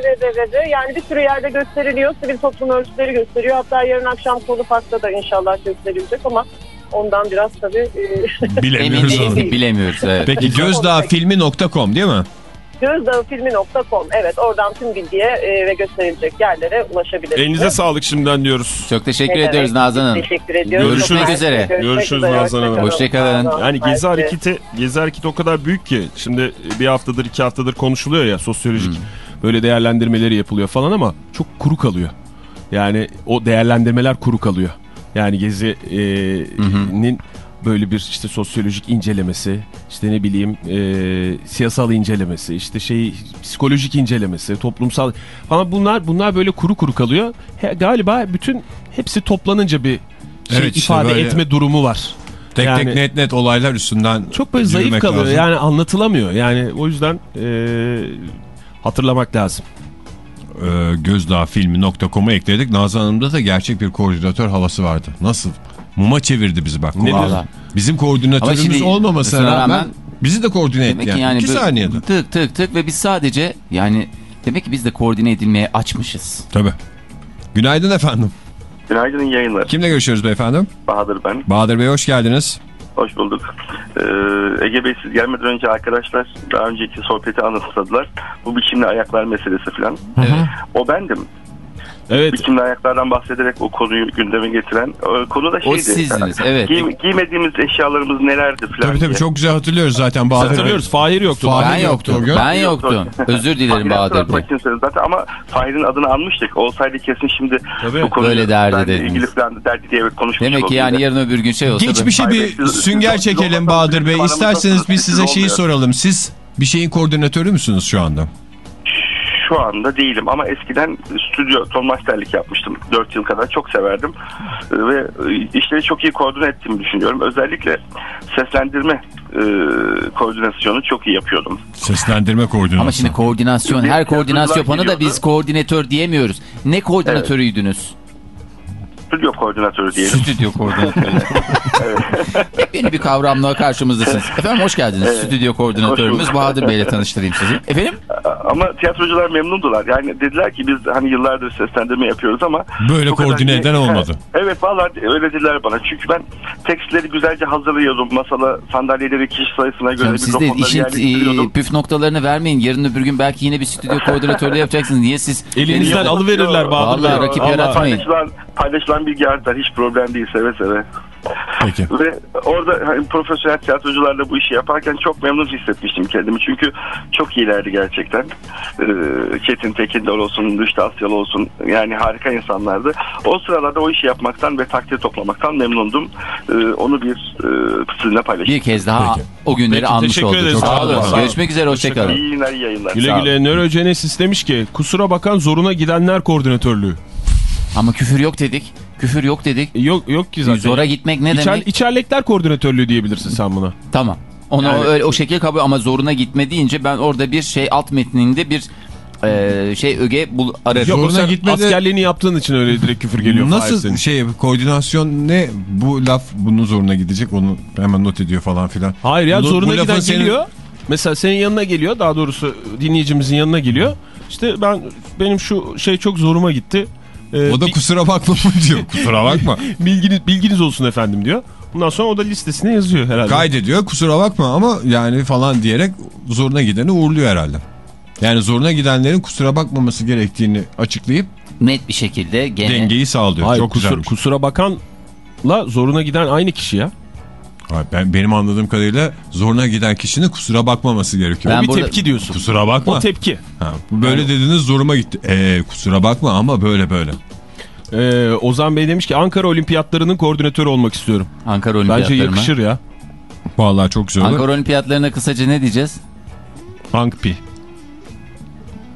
ve, ve, ve, ve yani bir sürü yerde gösteriliyor. Sivil toplum örgütleri gösteriyor. Hatta yarın akşam Kolu Park'ta da inşallah gösterilecek ama ondan biraz tabii e, Bilemiyoruz Emin onu. değilim, bilemiyoruz. Evet. Peki gözdağfilmi.com değil mi? gözdağıfilmi.com evet oradan tüm bilgiye e, ve gösterilecek yerlere ulaşabilirsiniz. Elinize sağlık şimdiden diyoruz. Çok teşekkür demek. ediyoruz Nazan Hanım. Teşekkür ediyorum. Görüşmek üzere. Görüşmek Görüşürüz üzere. Nazan Hanım. Hoşçakalın. Yani Gezi hareketi, Gezi hareketi o kadar büyük ki şimdi bir haftadır iki haftadır konuşuluyor ya sosyolojik böyle değerlendirmeleri yapılıyor falan ama çok kuru kalıyor. Yani o değerlendirmeler kuru kalıyor. Yani Gezi'nin böyle bir işte sosyolojik incelemesi, işte ne bileyim e, siyasal incelemesi, işte şey psikolojik incelemesi, toplumsal falan bunlar bunlar böyle kuru kuru kalıyor. He, galiba bütün hepsi toplanınca bir şey Evet, işte ifade böyle etme durumu var. Tek Yani- tek net net olaylar üstünden çok böyle zayıf kalıyor. lazım. Yani anlatılamıyor. Yani o yüzden eee, hatırlamak lazım. Ee, gözdağfilmi.com'a ekledik. Nazan Hanım'da da gerçek bir koordinatör havası vardı. Nasıl? Muma çevirdi bizi bak. Nedir? Vallahi. Bizim koordinatörümüz şimdi olmamasına mesela rağmen Bizi de koordine etti yani. yani İki saniyede. tık tık tık ve biz sadece yani demek ki biz de koordine edilmeye açmışız. Tabii. Günaydın efendim. Günaydın yayınlar. Kimle görüşüyoruz beyefendi? Bahadır ben. Bahadır Bey hoş geldiniz. Hoş bulduk. Ee, Ege Bey siz gelmeden önce arkadaşlar daha önceki sohbeti anımsadılar. Bu biçimli ayaklar meselesi falan. O bendim. Evet. Biçimli ayaklardan bahsederek o konuyu gündeme getiren. e, Konu da O şeydi. sizdiniz, evet. Giy- giymediğimiz eşyalarımız nelerdi falan Tabii tabii diye. çok güzel hatırlıyoruz zaten Bahadır Bey. Hatırlıyoruz. Fahir yoktu. Fahir Ben yoktu yoktum. o gün. Ben yoktum. Özür dilerim Bahadır Bey. zaten ama Fahir'in adını anmıştık. Olsaydı kesin şimdi Tabii. bu konuyu Böyle derdi dediniz. ilgili falan derdi diye konuşmuştuk. Demek ki yani yarın öbür gün şey olsa Geçmişe bir sünger çekelim Bahadır Bey. İsterseniz biz siz- size şeyi soralım. Siz bir şeyin koordinatörü müsünüz şu anda? Şu anda değilim ama eskiden stüdyo ton masterlik yapmıştım 4 yıl kadar çok severdim Ee, ve e, işleri çok iyi koordine ettiğimi düşünüyorum. Özellikle seslendirme e, koordinasyonu çok iyi yapıyordum. Seslendirme koordinasyonu. Ama şimdi koordinasyon, her koordinasyon yapanı da biz koordinatör diyemiyoruz. Ne koordinatörüydünüz? Stüdyo koordinatörü diyelim. Stüdyo koordinatörü. Yeni bir kavramla karşımızdasınız. Efendim hoş geldiniz. Stüdyo koordinatörümüz. Bahadır Bey ile tanıştırayım sizi. Efendim? Ama tiyatrocular memnundular. Yani dediler ki biz hani yıllardır seslendirme yapıyoruz ama Böyle koordine eden olmadı. Evet vallahi öyle dediler bana. Çünkü ben tekstleri güzelce hazırlıyordum. Masala sandalyeleri kişi sayısına göre Canım siz de işin e, püf noktalarını vermeyin. Yarın öbür gün belki yine bir stüdyo koordinatörlüğü yapacaksınız. Niye siz? Elinizden alıverirler Bahadır Bey. Rakip yaratmayın. Paylaşılan, paylaşılan bilgi artar. Hiç problem değil seve seve. Peki. Ve orada hani profesyonel tiyatrocularla bu işi yaparken çok memnun hissetmiştim kendimi. Çünkü çok iyilerdi gerçekten. Ee, Çetin Tekindor olsun, Rüştü Asyalı olsun. Yani harika insanlardı. O sıralarda o işi yapmaktan ve takdir toplamaktan memnundum. Ee, onu bir e, sizinle paylaşayım. Bir kez daha Peki. o günleri Peki, teşekkür olduk. ederiz. Çok Sağ olun. Sağ olun. Görüşmek üzere hoşçakalın. İyi günler, iyi yayınlar. Güle güle nörogenesis demiş ki kusura bakan zoruna gidenler koordinatörlüğü. Ama küfür yok dedik. Küfür yok dedik. Yok yok ki zaten. Zora gitmek ne İçer, demek? içerlekler koordinatörlüğü diyebilirsin sen buna. Tamam. Onu Yani- öyle o şekilde kabul ama zoruna gitme deyince ben orada bir şey alt metninde bir e, şey öge bul ararım. Yok Zoruna gitmedi. askerliğini yaptığın için öyle direkt küfür geliyor. Nasıl şey koordinasyon ne bu laf bunun zoruna gidecek onu hemen not ediyor falan filan. Hayır ya Bu- zoruna bu giden senin- geliyor. Mesela senin yanına geliyor daha doğrusu dinleyicimizin yanına geliyor. İşte ben benim şu şey çok zoruma gitti. Ee, O da kusura bakma mı diyor. Kusura bakma. bilginiz, bilginiz olsun efendim diyor. Bundan sonra o da listesine yazıyor herhalde. Kaydediyor kusura bakma ama yani falan diyerek zoruna gideni uğurluyor herhalde. Yani zoruna gidenlerin kusura bakmaması gerektiğini açıklayıp Net bir şekilde gene dengeyi sağlıyor. Hayır, Çok kusur, güzelmiş. kusura bakanla zoruna giden aynı kişi ya. Ben benim anladığım kadarıyla zoruna giden kişinin kusura bakmaması gerekiyor. Ben o bir burada- tepki diyorsun. Kusura bakma. O tepki. Ha, böyle dediniz zoruma gitti. Eee kusura bakma ama böyle böyle. Ee, Ozan Bey demiş ki Ankara Olimpiyatlarının koordinatörü olmak istiyorum. Ankara Bence Olimpiyatları mı? yakışır ya. Vallahi çok güzel olur. Ankara Olimpiyatlarına kısaca ne diyeceğiz? Ankpi.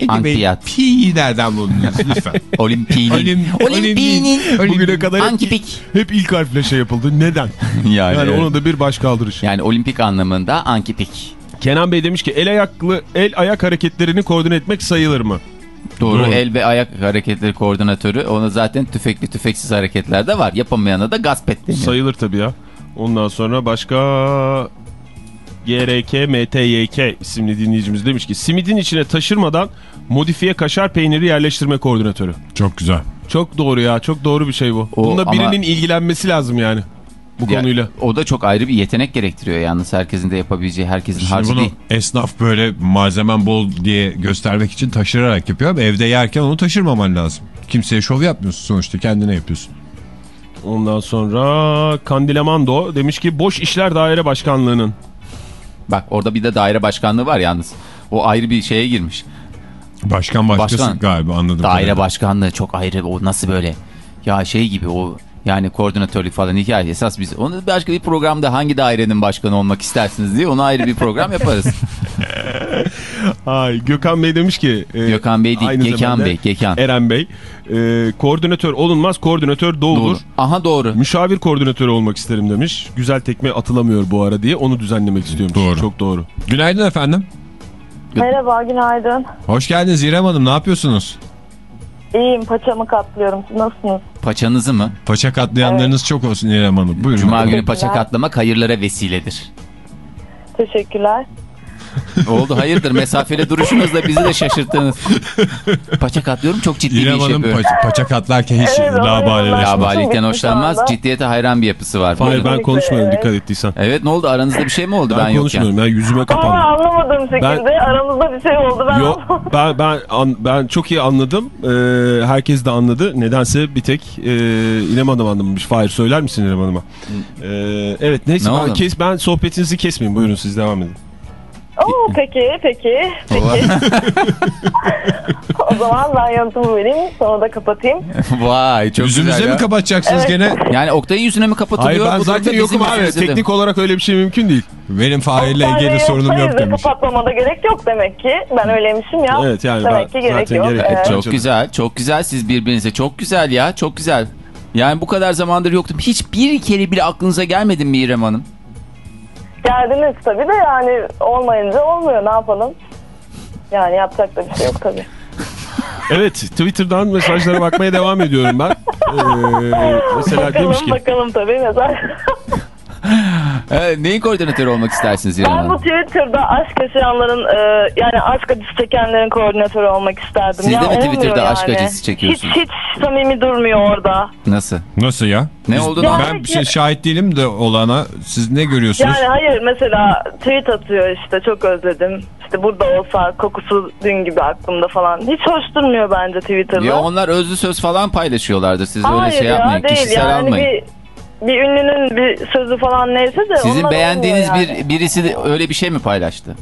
Ankpiyat. Pi'yi nereden buldunuz lütfen? Olimpiyinin. Olim-. Bugüne kadar hep, Ankipik. hep ilk harfle şey yapıldı. Neden? Yani, Yani evet. onu da bir baş kaldırış. yani olimpik anlamında ankipik. Kenan Bey demiş ki el ayaklı el ayak hareketlerini koordine etmek sayılır mı? Doğru, Doğru. el ve ayak hareketleri koordinatörü. Ona zaten tüfekli tüfeksiz hareketler de var. Yapamayana da gasp et deniyor. Sayılır tabii ya. Ondan sonra başka GRK MTYK isimli dinleyicimiz demiş ki simidin içine taşırmadan modifiye kaşar peyniri yerleştirme koordinatörü. çok güzel. Çok doğru ya çok doğru bir şey bu. O Bunda ama- birinin ilgilenmesi lazım yani bu Ya, konuyla. O da çok ayrı bir yetenek gerektiriyor yalnız. Herkesin de yapabileceği, herkesin Şimdi harcı bunu değil. esnaf böyle malzemen bol diye göstermek için taşırarak yapıyor ama evde yerken onu taşırmaman lazım. Kimseye şov yapmıyorsun sonuçta kendine yapıyorsun. Ondan sonra Kandilemando demiş ki boş işler daire başkanlığının. Bak orada bir de daire başkanlığı var yalnız. O ayrı bir şeye girmiş. Başkan başkası Başkan. galiba anladım. Daire başkanlığı çok ayrı. O nasıl böyle? Ya şey gibi o yani koordinatörlük falan hikaye. Esas biz onu başka bir programda hangi dairenin başkanı olmak istersiniz diye ona ayrı bir program yaparız. Ay Gökhan Bey demiş ki. e, Gökhan Bey değil, Gekan Bey, Gekan. Eren Bey. e, koordinatör olunmaz, koordinatör doğulur. Doğru. Aha doğru. Müşavir koordinatörü olmak isterim demiş. Güzel tekme atılamıyor bu ara diye onu düzenlemek istiyormuş. Doğru. Çok doğru. Günaydın efendim. Merhaba, günaydın. Hoş geldiniz İrem Hanım ne yapıyorsunuz? İyiyim, paçamı katlıyorum. Siz nasılsınız? Paçanızı mı? Paça katlayanlarınız çok olsun İrem Hanım. Buyurun. Cuma günü paça katlama hayırlara vesiledir. Teşekkürler. Oldu hayırdır mesafeli duruşunuzla bizi de şaşırttınız. Paça katlıyorum çok ciddi bir İrem iş Hanım yapıyorum. paça, paça katlarken hiç Evet, labalileşmez. Bütün hoşlanmaz. Ciddiyete hayran bir yapısı var. Hayır ben konuşmuyorum Evet. dikkat ettiysen. Evet ne oldu aranızda bir şey mi oldu ben, Ben, yokken? konuşmuyorum. Ben yüzüme kapandım. anlamadığım şekilde Ben- aramızda bir şey oldu. Ben Yok ben ben an- ben çok iyi anladım. Ee, herkes de anladı. Nedense bir tek e, İrem Hanım anlamamış. Fahir söyler misin İrem Hanım'a? Ee, evet neyse Ne ben, kes, ben sohbetinizi kesmeyeyim. Buyurun siz devam edin. Oo, peki, peki, peki. o zaman ben yanıtımı vereyim, sonra da kapatayım. Vay çok Yüzümüze güzel mi ya. kapatacaksınız gene? Yani Oktay'ın yüzüne mi kapatılıyor? Hayır ben Bu zaten bizim yokum abi. yüzümüze de. Teknik olarak öyle bir şey mümkün değil. Benim Fahir'le ilgili sorunum yok demiş. Kapatmama da gerek yok demek ki. Ben öyleymişim ya. Evet, yani demek ki gerek zaten yok. gerek yok. Evet. Çok Çok güzel, çok güzel siz birbirinize. Çok güzel ya, çok güzel. Yani bu kadar zamandır yoktum. Hiç bir kere bile aklınıza gelmedi mi İrem Hanım? Geldiniz tabii de yani olmayınca olmuyor ne yapalım. Yani yapacak da bir şey yok tabii. Evet Twitter'dan mesajlara bakmaya devam ediyorum ben. Ee, mesela demiş Bakalım ki bakalım tabii mesela. Ee, neyin koordinatörü olmak istersiniz İrem Ben bu Hanım? Twitter'da aşk yaşayanların e, yani aşk acısı çekenlerin koordinatörü olmak isterdim. Siz de ya, mi Twitter'da aşk yani. acısı çekiyorsunuz? Hiç, hiç samimi durmuyor orada. Nasıl? Nasıl ya? Ne oldu? Ya- Ben bir şey şahit değilim de olana. Siz ne görüyorsunuz? Yani hayır mesela tweet atıyor işte çok özledim. İşte burada olsa kokusu dün gibi aklımda falan. Hiç hoş durmuyor bence Twitter'da. Ya onlar özlü söz falan paylaşıyorlardır. Siz öyle Hayır şey ya yapmayın. değil Kişisel yani almayın. bir, bir ünlünün bir sözü falan neyse de Sizin onlar beğendiğiniz olmuyor yani. bir birisi de öyle bir şey mi paylaştı?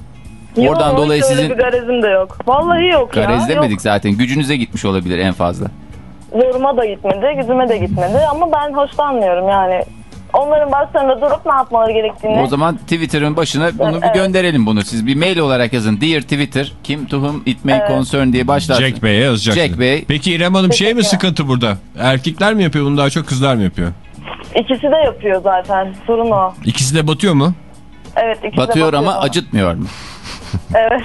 Yok, Oradan dolayı öyle sizin- bir garezim de yok. Vallahi yok ya. Garez demedik Yok. zaten. Gücünüze gitmiş olabilir en fazla. Zoruma da gitmedi, gücüme de gitmedi ama ben hoşlanmıyorum yani. Onların başlarında durup ne yapmaları gerektiğini. O zaman Twitter'ın başına bunu bir Evet. gönderelim bunu. Siz bir mail olarak yazın. Dear Twitter, kim to whom it may concern diye başlarsın. Jack Bey'e yazacaksınız. Jack Bey. Peki İrem Hanım şey mi Teşekkür sıkıntı burada? Erkekler mi yapıyor bunu daha çok kızlar mı yapıyor? İkisi de yapıyor zaten. Sorun o. İkisi de batıyor mu? Evet ikisi de Batıyor ama batıyor. acıtmıyor mu? Evet.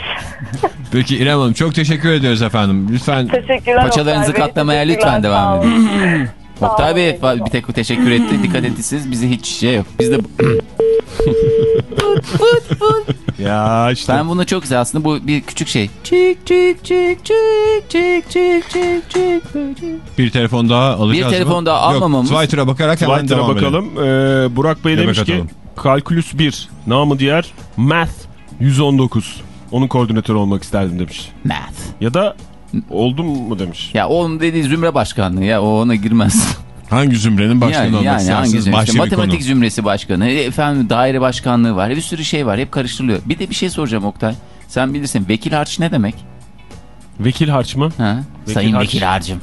Peki İrem Hanım çok teşekkür ediyoruz efendim. Lütfen Teşekkürler. Paçalarınızı Oktay Bey. katlamaya Teşekkürler, lütfen devam olun. edin. Sağ Oktay olun, Bey bir tek teşekkür etti. Dikkat ettiniz. Bize hiç şey yok. Biz de ya işte ben bunu çok güzel aslında bu bir küçük şey. Çık çık çık çık çık çık çık çık. bir telefon daha alacağız Bir telefon mı? daha Yok, almamamız- Twitter'a bakarak hemen Twitter'a devam bakalım. edelim. Ee, Burak Bey Göbek demiş ki kalkülüs 1 namı diğer math 119. Onun koordinatörü olmak isterdim demiş. Math. Ya da oldum mu demiş. Ya onun dediği zümre başkanlığı ya o ona girmez. Hangi zümrenin başkanı yani olmak yani hangi istersiniz? zümre? Başka İşte matematik konu. zümresi başkanı, efendim daire başkanlığı var. Bir sürü şey var. Hep karıştırılıyor. Bir de bir şey soracağım Oktay. Sen bilirsin vekil harç ne demek? Vekil harç mı? Ha? Vekil Sayın harç. vekil harcım.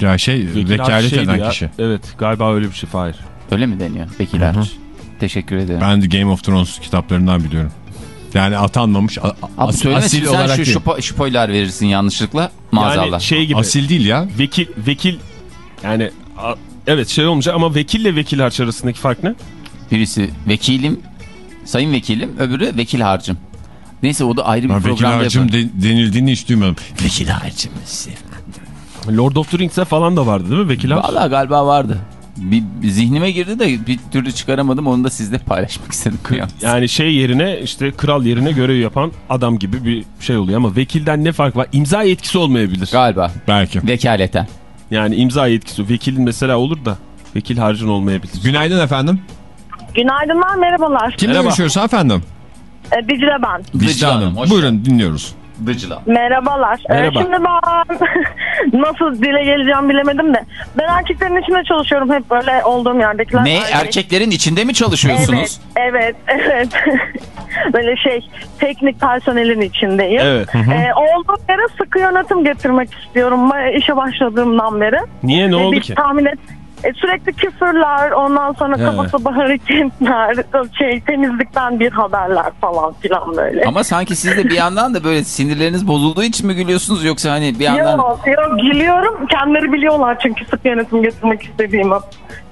Ya şey Vekil vekalet eden ya. kişi. Evet galiba öyle bir şey Fahir. Öyle mi deniyor? Vekil harç. Teşekkür ederim. Ben de Game of Thrones kitaplarından biliyorum. Yani atanmamış a- Abi as- asil sen olarak şu değil. şupo, şupoylar verirsin yanlışlıkla maazallah. Yani şey gibi Asil değil ya. vekil vekil yani evet şey olmayacak ama vekille vekil harç arasındaki fark ne? Birisi vekilim, sayın vekilim, öbürü vekil harcım. Neyse o da ayrı bir Ben vekil harcım de- denildiğini hiç duymadım. Vekil harcım. Lord of the Rings'e falan da vardı değil mi vekil harç? Valla galiba vardı. Bir, bir zihnime girdi de bir türlü çıkaramadım. Onu da sizle paylaşmak istedim. Kıyam. Yani şey yerine işte kral yerine görev yapan adam gibi bir şey oluyor ama vekilden ne fark var? İmza yetkisi olmayabilir. Galiba. Belki. Vekaleten. Yani imza yetkisi. Vekilin mesela olur da vekil harcın olmayabilir. Günaydın efendim. Günaydınlar, merhabalar. Kimle Merhaba. görüşüyoruz efendim? Ee, Dicle ben. Dicle Hanım. hoş Buyurun dinliyoruz. Dıcıla. Merhabalar. Ee, Merhaba. şimdi ben nasıl dile geleceğim bilemedim de. Ben erkeklerin içinde çalışıyorum hep böyle olduğum yerdekiler. Ne? Ay, Erkeklerin içinde mi çalışıyorsunuz? Evet, evet, evet. böyle şey teknik personelin içindeyim. Evet. Ee, olduğum yere sıkı yönetim getirmek istiyorum işe başladığımdan beri. Niye ne Ee, oldu bir ki? Tahmin et. E, sürekli küfürler, ondan sonra Evet. kafası hareketler, şey, temizlikten bir haberler falan filan böyle. Ama sanki siz de bir yandan da böyle sinirleriniz bozulduğu için mi gülüyorsunuz yoksa hani bir yandan... Yok yok gülüyorum. Kendileri biliyorlar çünkü sık yönetim getirmek istediğimi.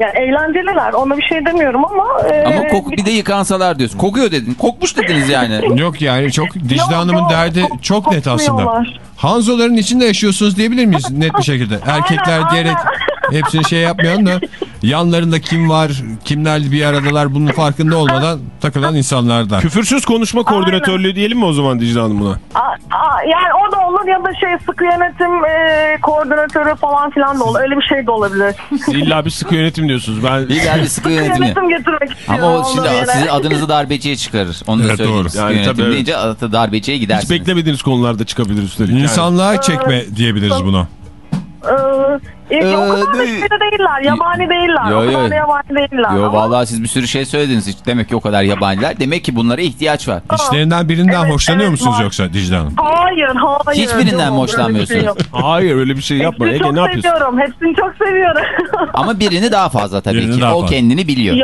Yani eğlenceliler ona bir şey demiyorum ama... e, Ama koku bir de yıkansalar diyorsun. Kokuyor dedin. Kokmuş dediniz yani. Yok yani çok Dicle Yok, Hanım'ın yok, derdi kok- çok net aslında. Hanzoların içinde yaşıyorsunuz diyebilir miyiz net bir şekilde? Erkekler aynen. diyerek hepsini şey yapmayalım da yanlarında kim var, kimler bir aradalar bunun farkında olmadan takılan insanlardan. Küfürsüz konuşma koordinatörlüğü diyelim mi o zaman Dicle Hanım buna? Aa, aa, yani o da olur ya da şey sıkı yönetim e, koordinatörü falan filan da olur. Öyle bir şey de olabilir. İlla bir sıkı yönetim diyorsunuz. Ben Bir geldi sıkı yönetim getirmek istiyorum. Ama o şimdi yere. sizin adınızı darbeciye çıkarır. Onu da Evet, söyleyeyim. doğru. Sıkı Yani yönetim tabii, deyince adı darbeciye hiç gidersiniz. beklemediğiniz konularda çıkabilir üstelik. Yani. İnsanlığa çekme diyebiliriz buna. Ee, o kadar da Ee, şey de değiller. Yabani değiller. Yo, o kadar yo. da yabani değiller. Yo Ama- vallahi siz bir sürü şey söylediniz. Hiç Demek ki o kadar yabaniler. Demek ki bunlara ihtiyaç var. İşlerinden birinden Evet, hoşlanıyor evet, musunuz var. yoksa Dicle Hanım? Hayır, hayır. Hiçbirinden Yok, mi hoşlanmıyorsunuz? öyle bir şey yok. Hayır öyle bir şey yapma. Hepsini Ege çok ne yapıyorsun? seviyorum. Hepsini çok seviyorum. Ama birini daha fazla tabii Birini ki. daha O fazla. kendini biliyor.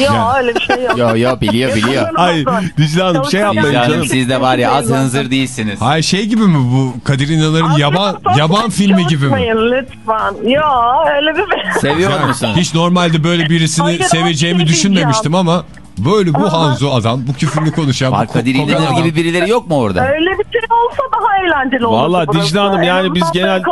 Ya. Ya öyle bir şey yok. Yo yo biliyor biliyor. Hayır Dicle Hanım şey yapmayın Canım canım. siz de var ya az hınzır değilsiniz. Hayır şey gibi mi bu Kadir İnanır'ın yaban yaban filmi gibi mi? Lütfen. Ya öyle bir Seviyor musun? Hiç normalde böyle birisini Hayır, seveceğimi şey düşünmemiştim ama böyle bu Hanzo adam bu küfürlü konuşan bu Kadir ko- İnanır adam. gibi birileri yok mu orada? Öyle bir şey olsa daha eğlenceli olurdu. Vallahi burası. Dicle Hanım, yani biz genel-.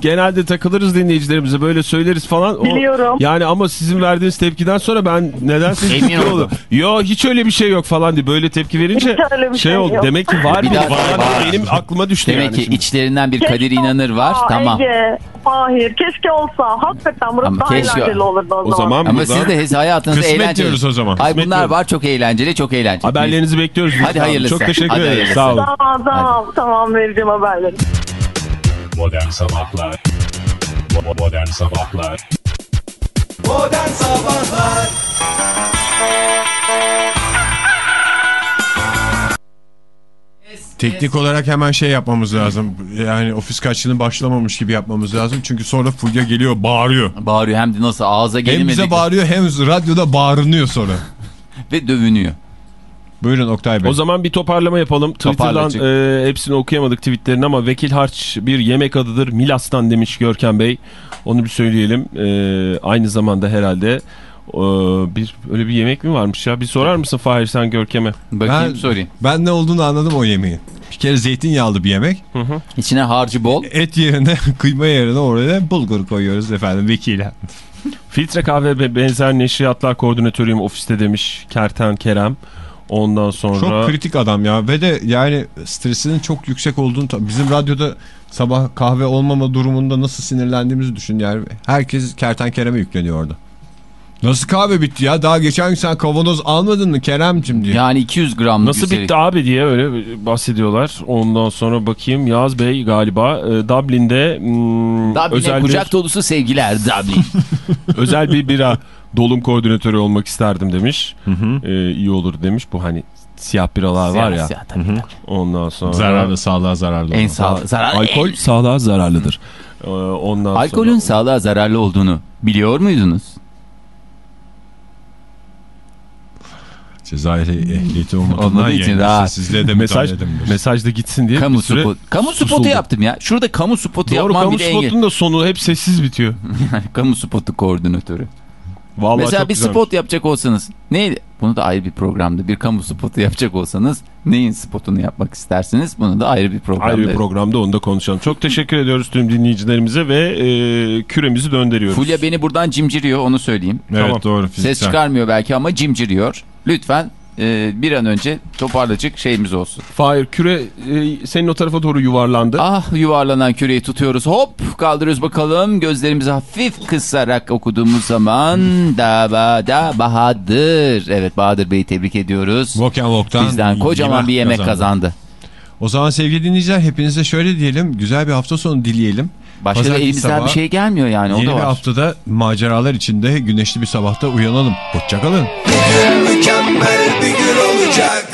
Genelde takılırız dinleyicilerimize böyle söyleriz falan. O- Biliyorum. Yani ama sizin verdiğiniz tepkiden sonra ben nedense Emin şüphe oldum. Yo hiç öyle bir şey yok falan diye böyle tepki verince şey şey oldu. yok. Demek ki var Bir bir daha- var. var. Benim aklıma düştü Demek yani ki şimdi. içlerinden bir Kadir İnanır var. olsa, Tamam. Ege, Fahir keşke olsa. Hakikaten burası Ama daha keşke- eğlenceli olurdu o, O zaman Ama burada siz de hayatınızda Kısmet eğlenceli. diyoruz o zaman. Ay Kısmet bunlar diyoruz. var çok eğlenceli çok eğlenceli. haberlerinizi bekliyoruz. Hadi hayırlısı. Çok teşekkür Hadi ederim. Sağ olun. Tamam tamam tamam vereceğim haberleri. Modern Sabahlar Bo- Modern Sabahlar Modern Sabahlar Teknik olarak hemen şey yapmamız lazım. Yani ofis kaçlığını başlamamış gibi yapmamız lazım. Çünkü sonra Fulya geliyor bağırıyor. Bağırıyor hem de nasıl ağza Hem gelmedi bize bağırıyor hem radyoda bağırınıyor sonra. Ve dövünüyor. Buyurun Oktay Bey. O zaman bir toparlama yapalım. Twitter'dan e, hepsini okuyamadık tweetlerini ama Vekil Harç bir yemek adıdır. Milas'tan demiş Görkem Bey. Onu bir söyleyelim. E, aynı zamanda herhalde e, bir öyle bir yemek mi varmış ya? Bir sorar mısın Fahir sen Görkem'e? Bakayım Ben- sorayım. Ben ne olduğunu anladım o yemeğin. Bir kere zeytinyağlı bir yemek. İçine harcı bol. Et yerine kıyma yerine oraya bulgur koyuyoruz efendim vekile. Filtre kahve ve benzer neşriyatlar koordinatörüyüm ofiste demiş Kerten Kerem. Ondan sonra... Çok kritik adam ya ve de yani stresinin çok yüksek olduğunu bizim radyoda sabah kahve olmama durumunda nasıl sinirlendiğimizi düşün yani herkes kertenkereme yükleniyor orada. Nasıl kahve bitti ya daha geçen gün sen kavanoz almadın mı Kerem'cim diye. Yani 200 gramlık Nasıl üstelik. bitti abi diye öyle bahsediyorlar. Ondan sonra bakayım Yaz Bey galiba e, Dublin'de hmm, Dublin'e özel, kucak bir, dolusu sevgiler Dublin. özel bir bira dolum koordinatörü olmak isterdim demiş. E, iyi olur demiş. Bu hani siyah biralar var ya. Siyah, tabii, tabii. Ondan sonra Zararlı sağlığa zararlı. En sağ, zarar, alkol sağlığa zararlıdır. E, ondan Alkolün sonra sağlığa zararlı olduğunu biliyor muydunuz? Cezayir'e ehliyeti olmadığından Olmadığı için rahat. sizliğe de mesaj mesaj da gitsin diye Kamu süre spotu. Kamu spotu susuldu. yaptım ya. Şurada kamu spotu Doğru yapmam kamu bile engel. spotunun da sonu hep sessiz bitiyor. kamu spotu koordinatörü. Vallahi Mesela bir güzelmiş. spot yapacak olsanız neydi? Bunu da ayrı bir programda bir kamu spotu yapacak olsanız neyin spotunu yapmak istersiniz? Bunu da ayrı bir programda. Ayrı bir programda onu da konuşalım. Çok teşekkür ediyoruz tüm dinleyicilerimize ve e, küremizi döndürüyoruz. Fulya beni buradan cimciriyor onu söyleyeyim. Evet Tamam. doğru. Ses fiziksel. çıkarmıyor belki ama cimciriyor. Lütfen e, bir an önce toparlayacak şeyimiz olsun. Fahir küre e, senin o tarafa doğru yuvarlandı. Ah yuvarlanan küreyi tutuyoruz. Hop kaldırıyoruz bakalım. Gözlerimizi hafif kısarak okuduğumuz zaman Davada Bahadır. Evet Bahadır Bey'i tebrik ediyoruz. Walk and Walk'tan Bizden kocaman bir yemek kazandı. kazandı. O zaman sevgili dinleyiciler hepinize şöyle diyelim. Güzel bir hafta sonu dileyelim. Başka da Pazartesi elimizden sabahı bir şey gelmiyor yani o Yeni da bir var. haftada maceralar içinde güneşli bir sabahta uyanalım. Hoşçakalın. Mükemmel bir gün olacak